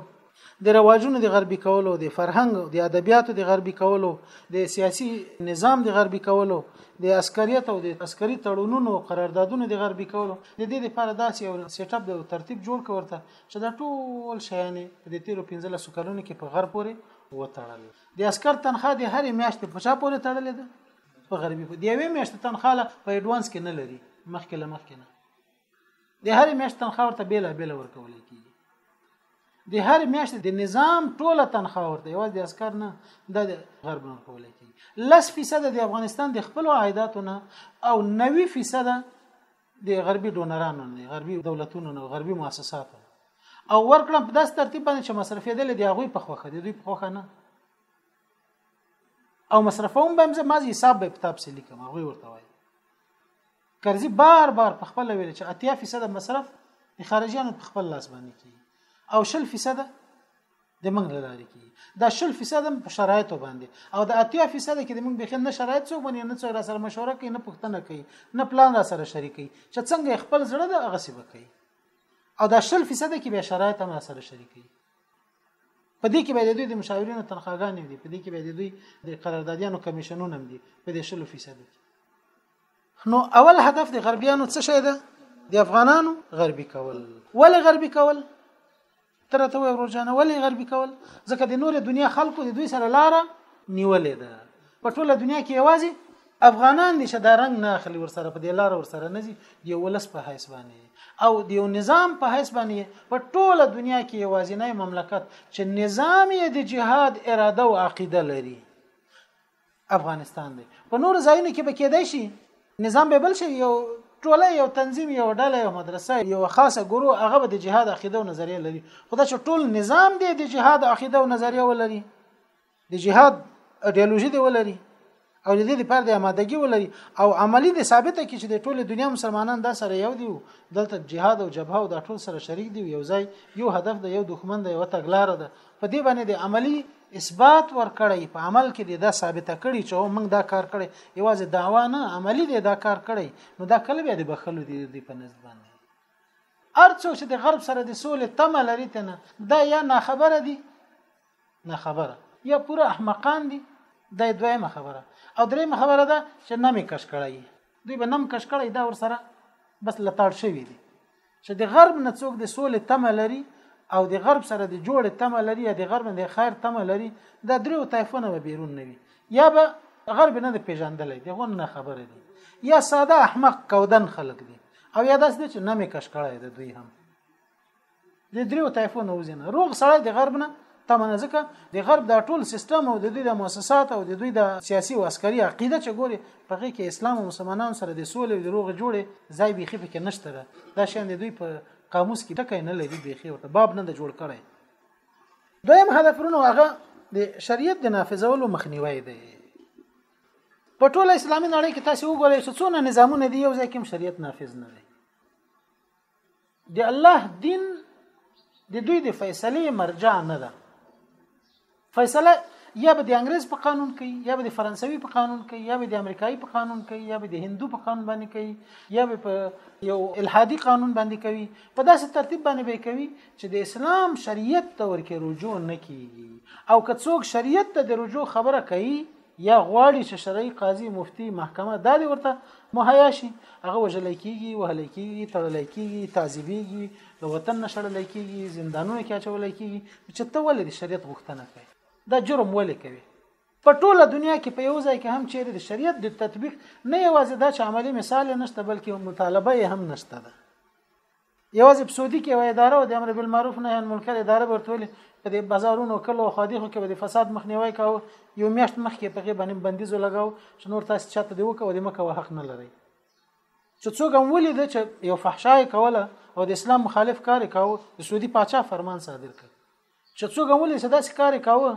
د رواجونو د غربي کولو د فرهنګ د ادبیاتو د غربي کولو د سیاسي نظام د غربي کولو د عسکریت او د عسکري تړونونو او قراردادونو د غربي کولو د دې لپاره داسې یو سیټ اپ د ترتیب جوړ کورته چې دا ټول شیان په دې تیرو 15 کلونو کې په غرب پورې وتړل د عسكر تنخواه د هرې میاشتې په چا پورې تړلې ده په غربي په دی یوې میاشتې تنخواه په اډوانس کې نه لري مخکې له مخکې نه د هر میاشت تنخواه ورته بیل بیل ورکول کیږي د هر میاشت د نظام ټوله تنخواه ورته یوازې د عسكر نه د غرب نه ورکول کیږي لس فیصد د افغانستان د خپل عایداتو نه او 90 فیصد د غربي ډونرانو نه غربي دولتونو نه غربي مؤسساتو او ورکړم په داس ترتیب باندې چې مصرفېدل دی هغه په خوخه دی دوی په خوخه نه او مصرفوم به مزه مازی حساب به په تفصیل لیکم هغه ورته وایي کرزي بار بار په خپل ویل چې اتیا فیصد مصرف د خارجيانو په خپل لاس باندې کی او شل فیصد د موږ له لارې کی دا شل فیصد په شرایطو باندې او د اتیا فیصد کې د موږ به نه شرایط څوک باندې نه څوک را سره مشوره کوي نه پښتنه کوي نه پلان را سره شریکي چې څنګه خپل زړه د هغه سی وکړي او دا شل فیصد کې به شرایط هم را سره شریکي په دې کې به د دوی د مشاورینو تنخواګانې دي په دې کې به د دوی د قراردادیانو کمیشنونه هم دي په دې شل فیصد کې نو اول هدف د غربیانو څه شی ده د افغانانو غربي کول ولې غربي کول تر ته ورور جان ولې غربي کول ځکه د نور دنیا خلکو د دوی سره لاره نیولې ده په ټوله دنیا کې یوازې افغانان دي چې دا رنگ نه اخلي ورسره په دې لار ورسره نه دي د ولس په حیث باندې او د یو نظام په حیث باندې په ټوله دنیا کې یوازینی مملکت چې نظام یې د جهاد اراده او عقیده لري افغانستان دی په نور ځایونو کې به کېدای شي نظام به بل شي یو ټوله یو تنظیم یو ډله یو مدرسه یو خاصه ګروه هغه به د جهاد عقیده او نظریه لري خدا چې ټول نظام دی د جهاد عقیده او نظریه ولري د جهاد ایدئولوژي دی ولري او د دې لپاره د آمادګي ولري او عملی دي ثابته کړي چې د ټوله دنیا مسلمانان دا سره یو دي دلته جهاد او جبهه او دا ټول سره شریک دي یو ځای یو هدف د یو دښمن د یو تګلار ده په دې باندې د عملی اثبات ورکړی په عمل کې دا ثابته کړي چې موږ دا کار کړی یوازې داوا نه عملی دی دا کار کړی نو دا کله بیا د بخلو دی دی په نسبت باندې ارڅو چې د غرب سره د سولې تمه لري تنه دا یا ناخبره دي ناخبره یا پوره احمقان دي دا دویمه خبره او دریمه خبره ده چې نمې کش کړی دوی به نم کش کړی دا ور سره بس لتاړ شوی دی چې د غرب نه څوک د سولې تمه لري او د غرب سره د جوړې تمه لري یا د غرب د خیر تمه لري دا دریو طایفو نه به بیرون نه وي یا به غرب نه د پیژندلې دغه نه خبره دي یا ساده احمق کودن خلک دي او یا داسې دي چې نه مې کش کړی د دوی هم د دریو طایفو نه وزنه روغ سړی د غرب نه تمنه ځکه د غرب دا ټول سیستم او د دوی د مؤسسات او د دوی د سیاسي او عسکري عقیده چې ګوري په غي کې اسلام او مسلمانان سره د سولې او د روغ جوړې ځای بيخي پکې نشته ده دا شان د دوی په قاموس کې ټکی نه لري بيخي ورته باب نه د جوړ کړي دویم هدف رونو هغه د شریعت د نافذولو مخنیوي دی په ټوله اسلامي نړۍ کې تاسو وګورئ چې څونه نظامونه دي یو ځای کې شریعت نافذ نه دی د الله دین د دوی د فیصلې مرجع نه ده فیصله یا به د انګريز په قانون کوي یا به د فرانسوي په قانون کوي یا به د امریکایي په قانون کوي یا به د هندو په قانون باندې کوي یا به په یو الحادي قانون باندې کوي په داسې ترتیب باندې به کوي چې د اسلام شریعت ته ورکه رجوع نه کیږي او که څوک شریعت ته د رجوع خبره کوي یا غواړي چې شرعي قاضي مفتي محکمه دا دی ورته مهیا شي هغه وژل کیږي وهل کیږي تړل کیږي تعذيبيږي د وطن نشړل کیږي زندانونو کې اچول کیږي چې ته ولې د شریعت غوښتنه کوي دا جرم ولې کوي په ټوله دنیا کې په یو ځای کې هم چیرې د شریعت د تطبیق نه یوازې دا چې عملی مثال نشته بلکې مطالبه یې هم نشته ده یوازې په سعودي کې یو اداره او د امر بالمعروف نهي عن منکر اداره ورته ویلي په دې بازارونو کلو او خادیخو کې به د فساد مخنیوی کاوه یو میاشت مخکې په کې باندې بندیز ولګاو چې نور تاسو چاته دی وکړو د مکه حق نه لري چې څوک هم ولید چې یو فحشای کوله او د اسلام مخالف کار کاوه د سعودي پاچا فرمان صادر کړ چې څوک هم ولې داسې کار کاوه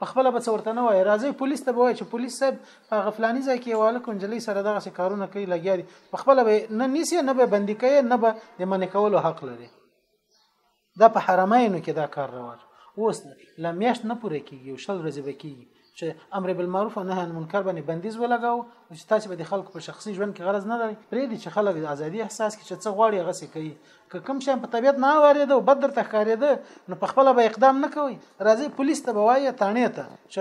په خپل به څورته نه وای راځي پولیس ته به وای چې پولیس صاحب په غفلانی ځای کې واله کنجلې سره دغه څه کارونه کوي لګیا دي په خپل به نه نیسی نه به بندي کوي نه به د منې کولو حق لري دا په حرمینو کې دا کار رواج اوس لمیاش نه پوره کیږي او شل ورځې به کیږي چې امر بالمعروف او نهي عن منکر باندې بندیز ولګاو چې تاسو به د خلکو په شخصي ژوند کې غرض نه لري پرې دي چې خلک د ازادي احساس کې چې څه غواړي هغه څه کوي که کوم شی په طبیعت نه وارد او بد درته ښکارېده نو په خپل به اقدام نه کوي راځي پولیس ته بوایي تانه ته چې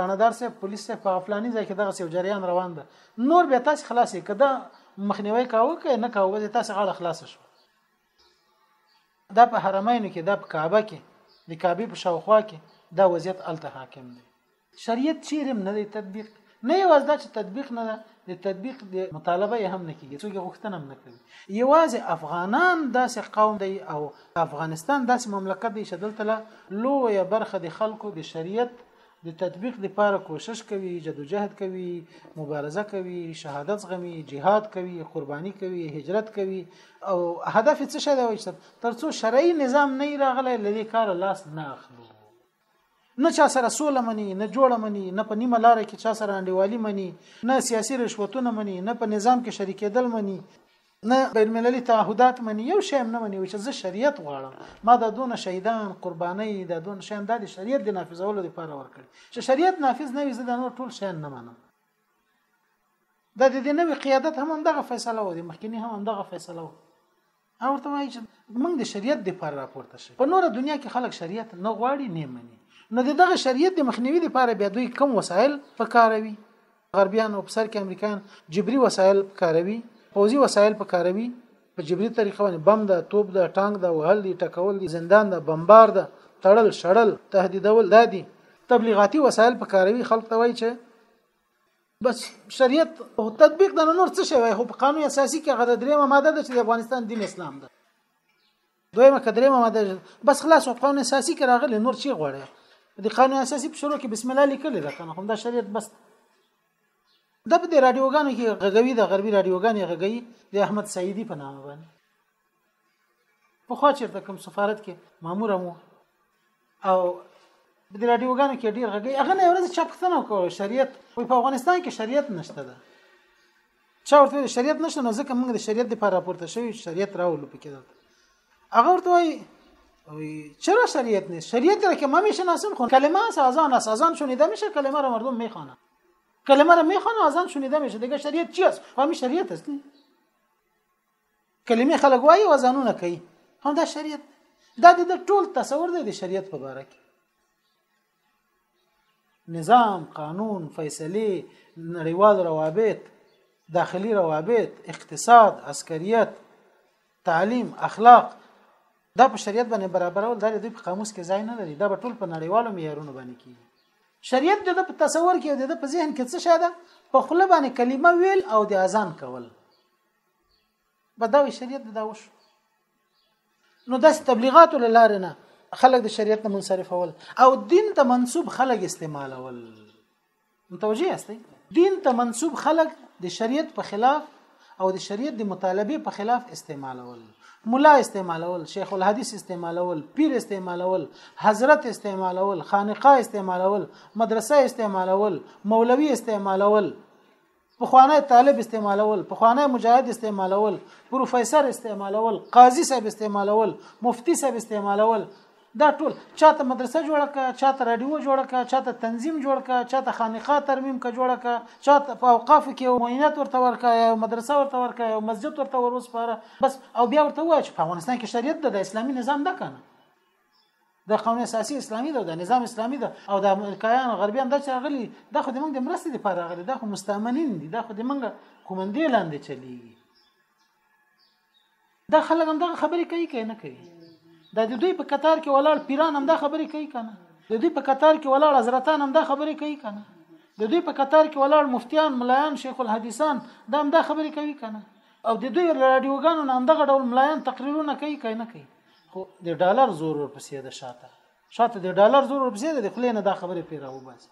تانهدار سه پولیس سه په غفلاني ځای کې دغه سیو جریان روان ده نور به تاسو خلاصې کده مخنیوي کاوه که نه کاوه تاسو غاړه خلاص شو دا په حرمینو کې دا په کعبه کې د کعبه په شاوخوا کې دا وضعیت الته حاکم دی شریعت چیرې نه دی تطبیق نه یوازې دا چې تطبیق نه ده د تطبیق د مطالبه یې هم نه کیږي څوک غوښتنه هم نه کوي یوازې افغانان داسې قوم دی او افغانستان داسې مملکت دی چې دلته لویه برخه د خلکو د شریعت د تطبیق لپاره کوشش کوي جدوجهد کوي مبارزه کوي شهادت زغمي جهاد کوي قرباني کوي هجرت کوي او هدف څه شی دی چې ترڅو شرعي نظام نه راغلی لدی کار لاس نه اخلو نه چا سره سوله مني نه جوړه مني نه په نیمه لار کې چا سره انډیوالي مني نه سیاسي رشوتونه مني نه په نظام کې شریکېدل مني نه بین المللي تعهدات مني یو شی هم نه مني چې زه شریعت غواړم ما دا دونه شهیدان قرباني دا دونه شیان د شریعت د نافذولو لپاره ورکړي چې شریعت نافذ نه وي زه دا نور ټول شیان نه منم دا د دې نوې قیادت هم همدغه فیصله و دي مخکنی هم همدغه فیصله و او ورته وایي چې موږ د شریعت د پر راپورته شي په نوره دنیا کې خلک شریعت نه غواړي نه مني نو دغه شریعت د مخنیوي لپاره بیا دوی کم وسایل پکاروي غربیان او په سر کې امریکایان جبري وسایل کاروي پوځي وسایل په کاروي په جبري طریقه باندې بم ده توپ ده ټانک ده وهل دي ټکول دي زندان ده بمبار ده تړل شړل تهدیدول دا دي تبلیغاتي وسایل په کاروي خلک ته وایي چې بس شریعت او تطبیق د نور څه شوی خو په قانون اساسي کې غره درېمه ماده ده چې د افغانستان دین اسلام ده دویمه کدریمه ماده بس خلاص قانون اساسي کې راغلي نور چی غواړي د قانون اساسي په شروع کې بسم الله لیکل ده کنه هم دا شریعت بس د په دې رادیوګانو کې غږوي د غربي رادیوګانې غږوي د احمد سعیدي په نامه باندې په خو چیرته کوم سفارت کې مامور مو او په دې راډیوګانو کې ډیر غږی هغه نه ورځ چا پښتنه وکړه شریعت وي په افغانستان کې شریعت نشته ده چا ورته شریعت نشته نو ځکه موږ د شریعت لپاره راپورته شوی شریعت راولو پکې ده هغه ورته وایي چرا شریعت نیست شریعت را که ما میشناسم خون کلمه از اذان است اذان شنیده میشه کلمه را مردم میخوانن کلمه را میخوانن اذان شنیده میشه دیگه شریعت چی است همین شریعت است نه کلمې خلک وایي او ځانونه کوي هم دا شریعت دا د ټول تصور دی د شریعت په باره کې نظام قانون فیصله نړیوال روابط داخلي روابط اقتصاد عسکریت تعلیم اخلاق دا په شریعت باندې برابرول دا د قاموس کې ځای نه لري دا به ټول په نړیوالو معیارونو باندې کیږي شریعت د په تصور کې او د په ذهن کې څه شاده په خله باندې کلمه ویل او د اذان کول بداوی شریعت د داوش نو داس تبلیغات لاره نه خلک د شریعت نه منصرفول او دین ته منسوب خلک استعمالول متوجه یاست دین ته منسوب خلک د شریعت په خلاف او د شریعت د مطالبه په خلاف استعمالول مولا استعمالول شیخ الحدیث استعمالول پیر استعمالول حضرت استعمالول خانقاه استعمالول مدرسه استعمالول مولوی استعمالول پخوانی طالب استعمالول پخوانی مجاهد استعمالول پروفیسور استعمالول قاضي صاحب استعمالول مفتی صاحب استعمالول دا ټول چاته مدرسه جوړه کا چاته رادیو جوړه کا چاته تنظیم جوړ کا چاته خانقاه ترمیم کا جوړه کا چاته په اوقاف کې یو معینات ورته ورکا یا مدرسه ورته ورکا یا مسجد ورته وروسپاره بس او بیا ورته وای چې په افغانستان کې شریعت د اسلامي نظام ده کنه د قانون اساسي اسلامي ده د نظام اسلامي ده او د امریکایان غربیان د چاغلي د خو د منګ د مرستې لپاره غلي د خو مستامنین دي د خو د منګ کومندې لاندې چلیږي دا خلک هم دغه خبرې کوي که نه کوي دا د دوی په قطار کې ولاړ پیران هم دا خبرې کوي که نه د دوی په قطار کې ولاړ حضرتان هم دا خبرې کوي که نه د دوی په قطار کې ولاړ مفتیان ملایان شیخ الحدیثان دا هم دا خبرې کوي که نه او د دوی رادیوګانو نه هم دغه ډول ملایان تقریرونه کوي که نه کوي خو د ډالر زور ورپسې ده شاته شاته د ډالر زور ورپسې ده خلینه دا خبره پیرا وباسي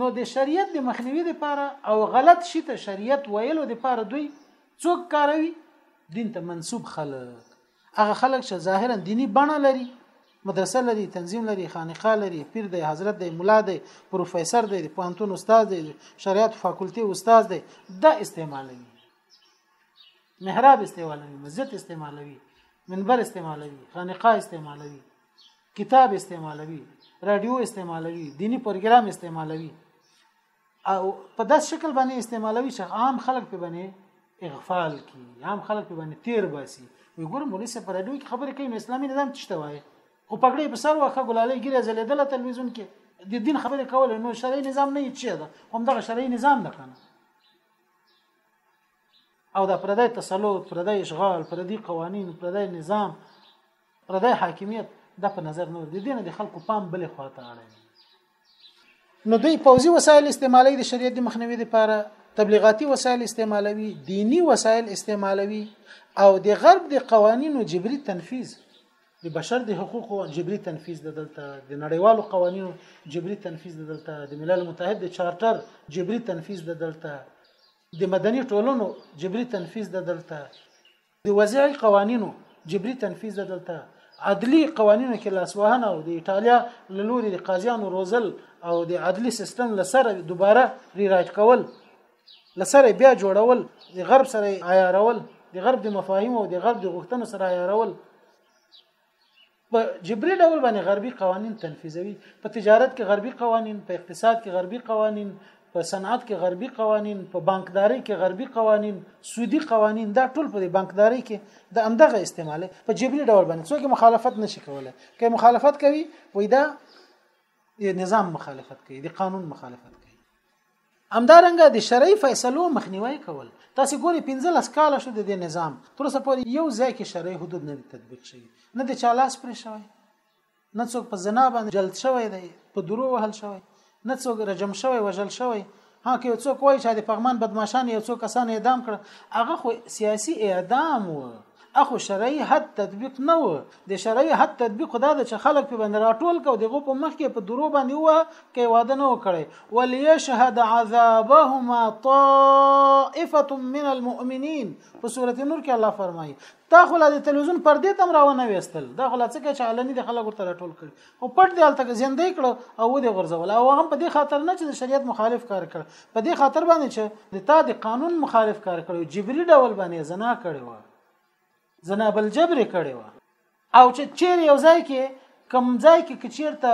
نو د شریعت د مخنیوي لپاره او غلط شي ته شریعت ویلو لپاره دوی څوک کاروي دین ته منسوب خلک هغه خلک چې ظاهرا دینی بڼه لري مدرسه لري تنظیم لري خانقاه لري پیر دی حضرت دی مولا دی پروفیسور دی پوهنتون استاد دی شریعت فاکولټي استاد دی دا استعمالوي محراب استعمالوي مسجد استعمالوي منبر استعمالوي خانقاه استعمالوي کتاب استعمالوي رادیو استعمالوي دینی پروګرام استعمالوي او په داس شکل باندې استعمالوي چې عام خلک په باندې اغفال کی عام خلک په باندې تیر باسي وي ګور مولوی سره رادیو کې خبرې کوي نو اسلامي نظام تشته وایي خو پګړې په سر واخه ګلالې ګیره زلیدله تلویزیون کې د دین خبرې کول نو شرعي نظام نه یې چی ده هم دغه شرعي نظام ده کنه او دا پردی تسلط پردی اشغال پردی قوانین پردی نظام پردی حاکمیت د په نظر نور د دینه د خلکو پام بلې خواته اړوي نو دوی پوزي وسایل استعمالوي د شریعت د مخنیوي لپاره تبلیغاتي وسایل استعمالوي دینی وسایل استعمالوي او د غرب د قوانینو جبري تنفيذ د بشر د حقوقو جبري تنفيذ د دلته د نړیوالو قوانینو جبري تنفيذ د دلته د ملل متحد د چارټر جبري تنفيذ د دلته د مدني ټولنو جبري تنفیذ د دلته د وضعي قوانینو جبري تنفیذ د دلته عدلي قوانینو کې لاسوهنه او د ایتالیا له لوري د قاضیانو روزل او د عدلي سیستم لسره دوباره ریرایټ کول لسره بیا جوړول د غرب سره عیارول د غرب د مفاهیم او د غرب د غوښتنو سره عیارول په جبري ډول باندې غربي قوانين تنفيذوي په تجارت کې غربي قوانين په اقتصاد کې غربي قوانين په صنعت کې غربي قوانين په بانکداري کې غربي قوانين سودي قوانين دا ټول په بانکداري کې د امدغه استعمال په جبري ډول باندې څوک مخالفت نشي کولای که مخالفت کوي وای دا نظام مخالفت کوي د قانون مخالفت کوي همدارنګه د شرعي فیصلو مخنیوي کول تاسو ګوري 15 کال شو د دې نظام تر اوسه پورې یو ځای کې شرعي حدود نه تطبیق شوی نه د چالاس پرې شوی نه څوک په زنا باندې جلد شوی دی په درو وهل شوی نه څوک رجم شوی وجل شوی ها که یو څوک وایي چې د پغمان بدمعشان یو څوک کسان اعدام کړ هغه خو سیاسي اعدام و اخو شرعي حد تطبیق نه و د شرعي حد تطبیق خدا د چې خلک په باندې راټول کو دغه په مخ کې په درو باندې و کې واده نه وکړي وليشهد عذابهما طائفه من المؤمنين په سورته نور کې الله فرمایي تا خو له تلویزیون پردې تم راونه وېستل دا خو لا څه کې چې علني د خلکو تر ټول کړي او پټ دی هلته ځندې کړ او ودی غرزول او هم په دې خاطر نه چې د شریعت مخالف کار کړ په دې خاطر باندې چې د تا د قانون مخالف کار کړو جبري ډول باندې زنا کړي و زنا بل جبر کړي و او چې چیر یو ځای کې کم ځای کې کچیرته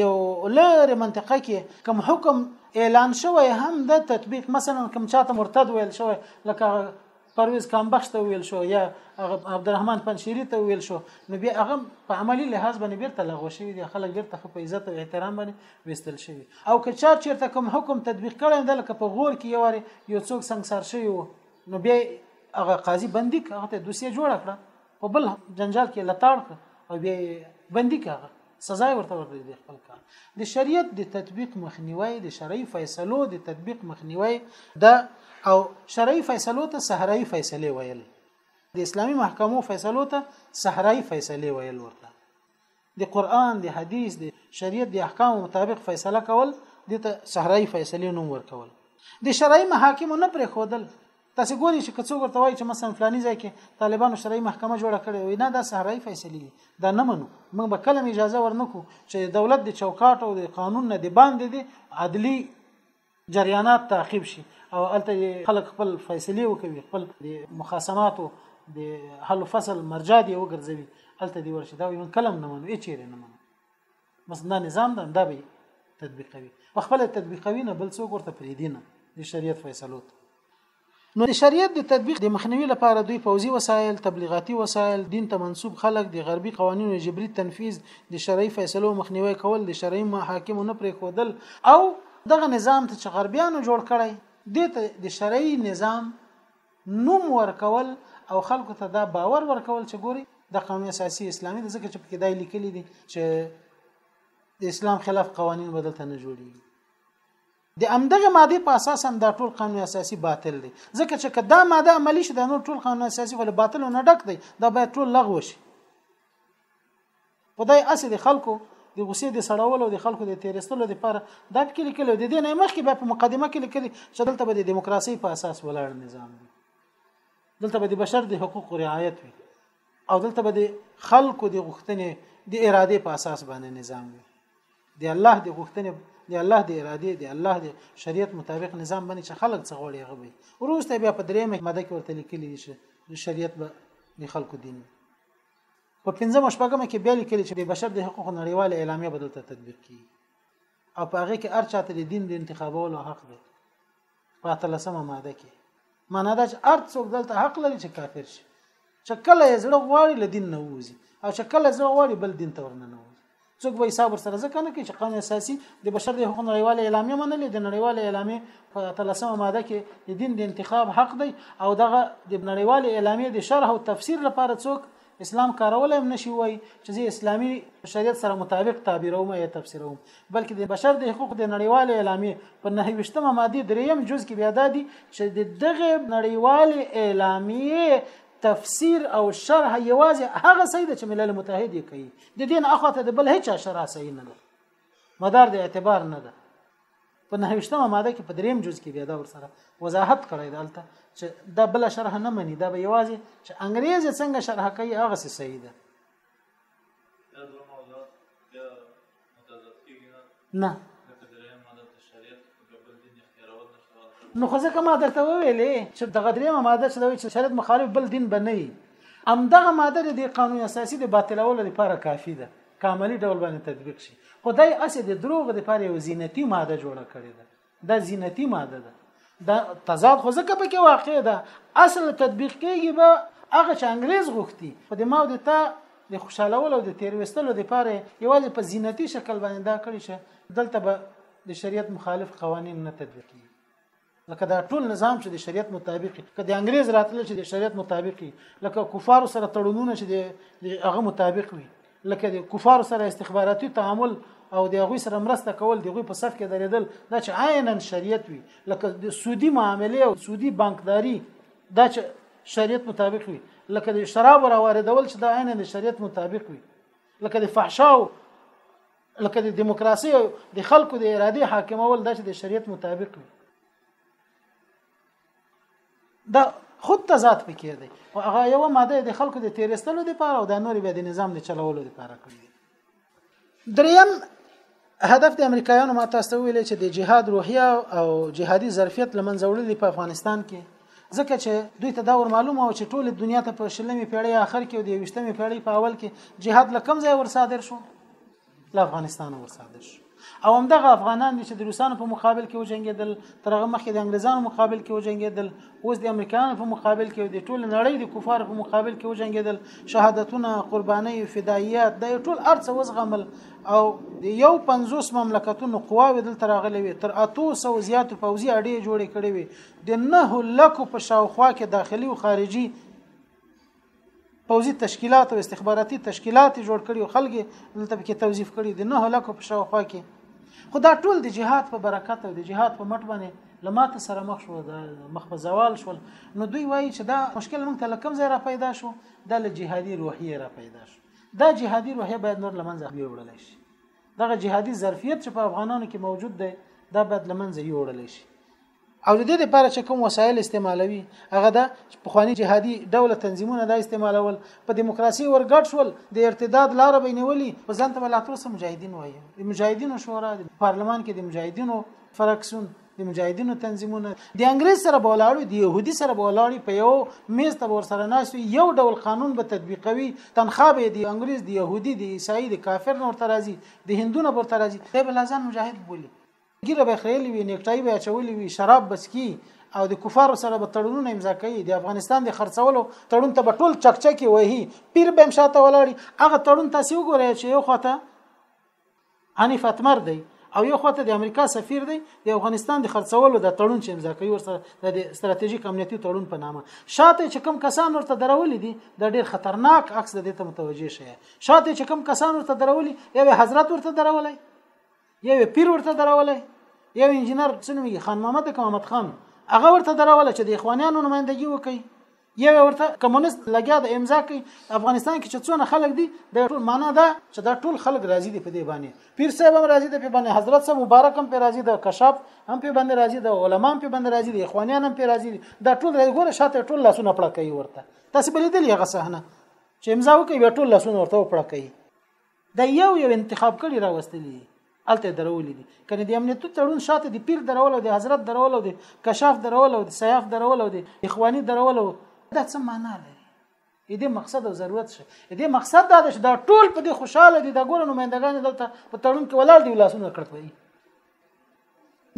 یو لره منطقه کې کم حکم اعلان شوی هم د تطبیق مثلا کم چاته مرتد ویل شوی لکه پرویز کامبخش ته ویل شو یا هغه عبدالرحمن پنشيري ته ویل شو نو بیا هغه په عملی لحاظ باندې بیرته لغوه شوی دی خلک بیرته په عزت او احترام باندې وستل شوی او که چار چیرته کوم حکم تطبیق کړی دی لکه په غور کې یواري یو څوک سنگسار شوی وو نو بیا هغه قاضي بندیک هغه ته دوسیه جوړ کړه په بل جنجال کې لتاړ کړ او بیا بندي کاغه سزا ورته ورکړي د خپل کار د شریعت د تطبیق مخنیوي د شرعي فیصلو د تطبیق مخنیوي د او شرعي فیصلو ته صحرایي فیصله ویل د اسلامي محکمو فیصلو ته صحرایي فیصله ویل ورته د قران د حدیث د شریعت د احکام مطابق فیصله کول د ته شرعي فیصله نوم ورکول د شرعي محاکم نه پرې خودل تاسو ګورئ چې کڅوګ ورته وایي چې مثلا فلاني ځای کې طالبانو شرعي محکمه جوړه کړې وي نه دا شرعي فیصله دي دا نه منو موږ به کله اجازه ورنکو چې دولت د چوکاټ او د قانون نه د باندې دي عدلي جریانات تعقیب شي او هلته دې خلک خپل فیصلې وکوي خپل د مخاسناتو د حل و فصل مرجع دې وګرځوي هلته دې ورشي دا یو کلم نه منو چیرې نه منو بس دا نظام ده دا به تطبیقوي په خپل تطبیقوي نه بل څوک ورته پریدي نه د شریعت فیصلو ته نو د شریعت د تطبیق د مخنیوي لپاره دوی پوځي وسایل، تبلیغاتي وسایل، دین ته منسوب خلک، د غربي قوانینو جبري تنفیذ، د شرعي فیصلو مخنیوی کول، د شرعي محاکمو نه پرېښودل او دغه نظام ته چې غربیانو جوړ کړی، دې ته د شرعي نظام نوم ورکول او خلکو ته دا باور ورکول چې ګوري دا قانون اساسي اسلامي دی ځکه چې پکې دا لیکلي دي چې د اسلام خلاف قوانین به دلته نه جوړېږي. د امدغه ماده په اساس هم دا ټول قانون اساسي باطل دی ځکه چې کدا ماده عملی شي دا نور ټول قانون اساسي ول باطل نه ډک دی دا باید ټول لغوه شي خدای اسې د خلکو د غصې د سړولو د خلکو د تیرستلو لپاره دا پکې لیکل دي د نه مخکې بیا په مقدمه کې لیکل چې دلته به د دیموکراسي په اساس ولاړ نظام وي دلته به د بشر د حقوقو رعایت وي او دلته به د خلکو د غوښتنې د ارادې په اساس باندې نظام وي د الله د غوښتنې د الله د ارادې د الله د شریعت مطابق نظام باندې چې خلک څه غوړي هغه وي وروسته بیا په درېمه ماده کې ورته لیکلي دي چې شریعت به د خلکو دین په پنځمه شپږمه کې بیا لیکلي چې د بشر د حقوقو نړیواله اعلامیه بدلته تطبیق کیږي او په هغه کې هر چاته د دین د انتخابولو حق دی په اتلسمه ماده کې معنا دا چې هر څوک دلته حق لري چې کافر شي چې کله یې زړه غواړي له دین نه ووځي او چې کله زړه غواړي بل دین ته ورننه ووځي څوک به حساب سره ځکه نه کوي چې قانون اساسي د بشر د حقوقو نړیواله اعلامیه منلې د نړیواله اعلامیه په تلسمه ماده کې د دین د انتخاب حق دی او دغه د نړیواله اعلامیه د شرح او تفسیر لپاره څوک اسلام کارول هم نشي وای چې زه اسلامي شریعت سره مطابق تعبیروم یا تفسیروم بلکې د بشر د حقوق د نړیوال اعلامیه په 29مه ماده دریم جز کې بیا دادي چې د دغه نړیوال اعلامیه تفسیر او شرح یوازې هغه سید چې ملل متحد کوي د دین اخوته د بل هیڅ شرح صحیح نه ده مدار د اعتبار نه ده په نهویشتمه ماده کې په دریم جز کې بیا دا ورسره وضاحت کړی دی الته چې دا بل شرح نه مني دا به یوازې چې انګريز څنګه شرح کوي هغه څه صحیح ده نه نو خو ځکه ما درته وویلې چې دغه دریمه ماده چې دوی چې شریعت مخالف بل دین بنئي ام دغه ماده د قانون اساسي د باطلولو لپاره کافي ده په عملی ډول باندې تطبیق شي خدای اسې د دروغ لپاره یو زینتی ماده جوړه کړې ده دا زینتی ماده ده دا تضاد خو ځکه پکې واقع ده اصل تطبیق کیږي به هغه چې انګريز غوښتي خو د ماو د تا د خوشالولو د تیروستلو لپاره یوازې په زینتی شکل باندې دا کړی شه دلته به د شریعت مخالف قوانین نه تطبیقي لکه دا ټول نظام چې د شریعت مطابق که د انګريز راتلل چې د شریعت مطابق لکه کفار سره تړونونه چې د هغه مطابق وي لکه د کفار سره استخباراتي تعامل او د هغه سره مرسته کول دغه په صف کې درېدل دا چې عینا شریعت وي لکه د سودی معاملې او سودی بانکداری دا چې شریعت مطابق وي لکه د شراب را واردول چې دا عینا د شریعت مطابق وي لکه د فحشا او لکه د دیموکراسي د خلکو د ارادي حاکمول د د شریعت مطابق وي دا خود تضاد پکې دی او هغه یو ماده د خلکو د تیرستلو لپاره او د نور بیا د نظام د چلولو لپاره کړی دریم هدف د امریکایانو ما تاسو ته ویل چې د جهاد روحیه او جهادي ظرفیت لمنځه وړل په افغانستان کې ځکه چې دوی ته دا ور معلومه و چې ټول دنیا ته په شلمې پیړۍ آخر کې او د 20مې پیړۍ په اول کې جهاد لکم ځای ور صادر شو له افغانستانه وساده شو او همدغه افغانان دي چې د روسانو په مقابل کې وجنګېدل تر هغه مخکې د انګريزانو مقابل کې وجنګېدل اوس د امریکایانو په مقابل کې د ټول نړۍ د کفارو په مقابل کې وجنګېدل شهادتونه قربانۍ فدایيات د ټول ارڅ وزغمل او د یو 50 مملکتونو قواوې دلته راغلي وي تر 300 زیاتو پوځي اډې جوړې کړې وي د نه لکو په شاوخوا کې داخلي او خارجي پوځي تشکیلات او استخباراتي تشکیلات جوړ کړي او خلک دلته کې توظیف کړي د نه لکو په شاوخوا کې خو دا ټول د جهاد په برکت او د جهاد په مټ باندې لمات سره مخ شو د مخ په زوال شول نو دوی وایي چې دا مشکل موږ ته لکم ځای را پیدا شو دا له جهادي روحیه را پیدا شو دا جهادي روحیه باید نور لمنځه یوړل شي دغه جهادي ظرفیت چې په افغانانو کې موجود دی دا باید لمنځه یوړل شي او د دې لپاره چې کوم وسایل استعمالوي هغه د پخوانی جهادي ډول تنظیمونه دا استعمالول په دیموکراسي ورګټ شول د ارتداد لار به نیولي په ځان ته ولاتو سم مجاهدین وایي د مجاهدینو شورا د پارلمان کې د مجاهدینو فرکسون د مجاهدینو تنظیمونه د انګريز سره بولاړو د يهودي سره بولاړي په یو میز ته ور سره ناس یو ډول قانون به تطبیقوي تنخوا به د انګريز د يهودي د عیسائی د کافر نور ترازی د هندونو پر ترازی دی بل ځان مجاهد بولی ګیره به خریلی وي نیکټای به اچولي وي شراب به سکي او د کفارو سره به تړونونه امضا کوي د افغانستان د خرڅولو تړون ته به ټول چکچکې وهي پیر به هم شاته ولاړي هغه تړون تاسو وګورئ چې یو خواته حنیف اتمر دی او یو خواته د امریکا سفیر دی د افغانستان د خرڅولو د تړون چې امضا کوي ورسره د ستراتیژیک امنیتي تړون په نامه شاته چې کم کسان ورته درولې دي دا ډیر خطرناک عکس د دې ته متوجه شي شاته چې کم کسان ورته درولې یو حضرت ورته درولې یو پیر ورته درولې یو انجنیر څنګه خان محمد کوم محمد خان هغه ورته درولې چې د اخوانیانو نمائندګي وکړي یو ورته کمونیست لګیا د امضا کوي افغانستان کې چې څونه خلک دي د ټول معنا ده چې دا ټول خلک راضي دي په دې باندې پیر صاحب هم راضي دي په باندې حضرت صاحب مبارک هم په راضي ده کشاف هم په باندې راضي ده علما هم په باندې راضي دي اخوانیان هم په راضي دي دا ټول راضي ګوره شاته ټول لاسونه پړه کوي ورته تاسو بلې دلې هغه صحنه چې امضا وکړي بیا ټول لاسونه ورته پړه کوي د یو یو انتخاب کړي راوستلي دي الته درولې دي کنه د امنیتو تړون شاته د پیر درول او د حضرت درول او د کشاف درول او د سیاف درول او د اخواني درول دا څه معنا لري دې مقصد او ضرورت شه دې مقصد دا ده چې دا ټول په دې خوشاله دي دا ګور نمائندګان دلته په تړون کې ولال دي ولاسونه کړکوي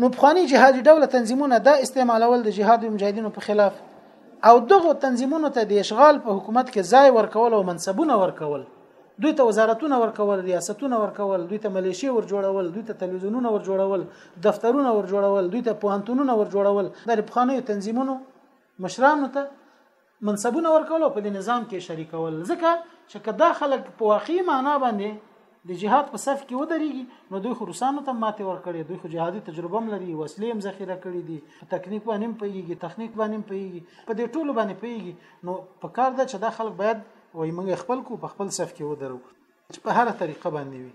نو پخوانی جهادي ډول تنظیمونه دا استعمالول د جهاد او مجاهدینو په خلاف او دغه تنظیمونو ته د اشغال په حکومت کې ځای ورکول او منصبونه ورکول دوی ته وزارتونه ورکول ریاستونه ورکول دوی ته ملیشي ور جوړول دوی ته تلویزیونونه ور جوړول دفترونه ور جوړول دوی ته پوهنتونونه ور جوړول د پخوانیو تنظیمونو مشرانو ته منصبونه ورکول او په دې نظام کې شریکول ځکه چې که دا خلک په واقعي معنا باندې د جهاد په صف کې ودرېږي نو دوی خو روسانو ته ماته ورکړي دوی خو جهادي تجربه هم لري وسلې هم ذخیره کړې دي په تکنیک باندې هم پیږي تخنیک باندې هم پیږي په دې ټولو باندې پیږي نو په کار ده چې دا خلک باید وای موږ خپل کو په خپل صف کې ودرو چې په هر طریقه باندې وي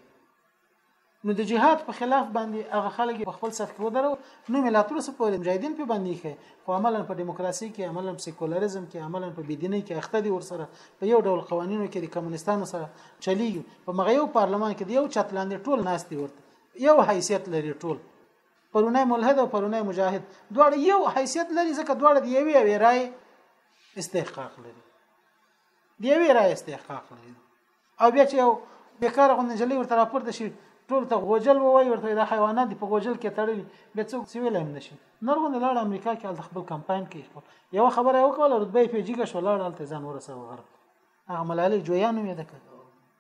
نو د جهاد په خلاف باندې هغه خلک په خپل صف کې ودرو نو ملاتړ سره په مجاهدین په باندې ښه خو عملا په دیموکراسي کې عملا په سیکولریزم کې عملا په بيدینۍ کې اخته دي ورسره په یو ډول قوانینو کې د کمونستانو سره چلیږي په مغه یو پارلمان کې د یو چتلاندې ټول ناس دي ورته یو حیثیت لري ټول پرونه ملحد او پرونه مجاهد دواړه یو حیثیت لري ځکه دواړه د یوې او رائے استحقاق لري د یوې رائے استحقاق لري او بیا چې یو بیکاره غوندې نجلۍ ورته راپورته شي ټول ته غوجل ووایي ورته دا حیوانات په غوجل کې تړلي به څوک سیویل هم نشي نور غوندې لاړ امریکا کې هلته خپل کمپاین کوي خپل یو خبره وکړه رتبه یې پیجیګه شو لاړ هلته ځان ورسوه غرب هغه ملالې جویا نوم یې ده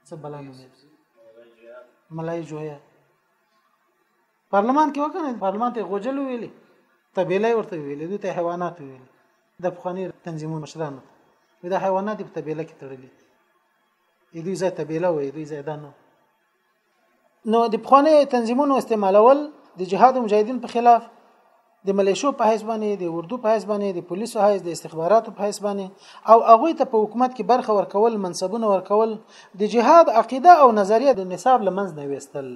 څه بلا نوم یې ملای جویا پارلمان کې وکنه پارلمان ته غوجل ویلي طبيله ورته ویلي دوی ته حیوانات ویلي د پخواني تنظیمونو مشرانو ته دا حیوانات په طبيله کې تړلي دوی ځای طبيله وي دوی ځای دانو نو د پخواني تنظیمونو استعمالول د جهاد مجاهدین په خلاف د ملیشو په حیث باندې د اردو په حیث باندې د پولیسو حیث د استخباراتو په حیث باندې او هغه ته په حکومت کې برخه ورکول منصبونه ورکول د جهاد عقیده او نظریه د نصاب لمنځ نه وستل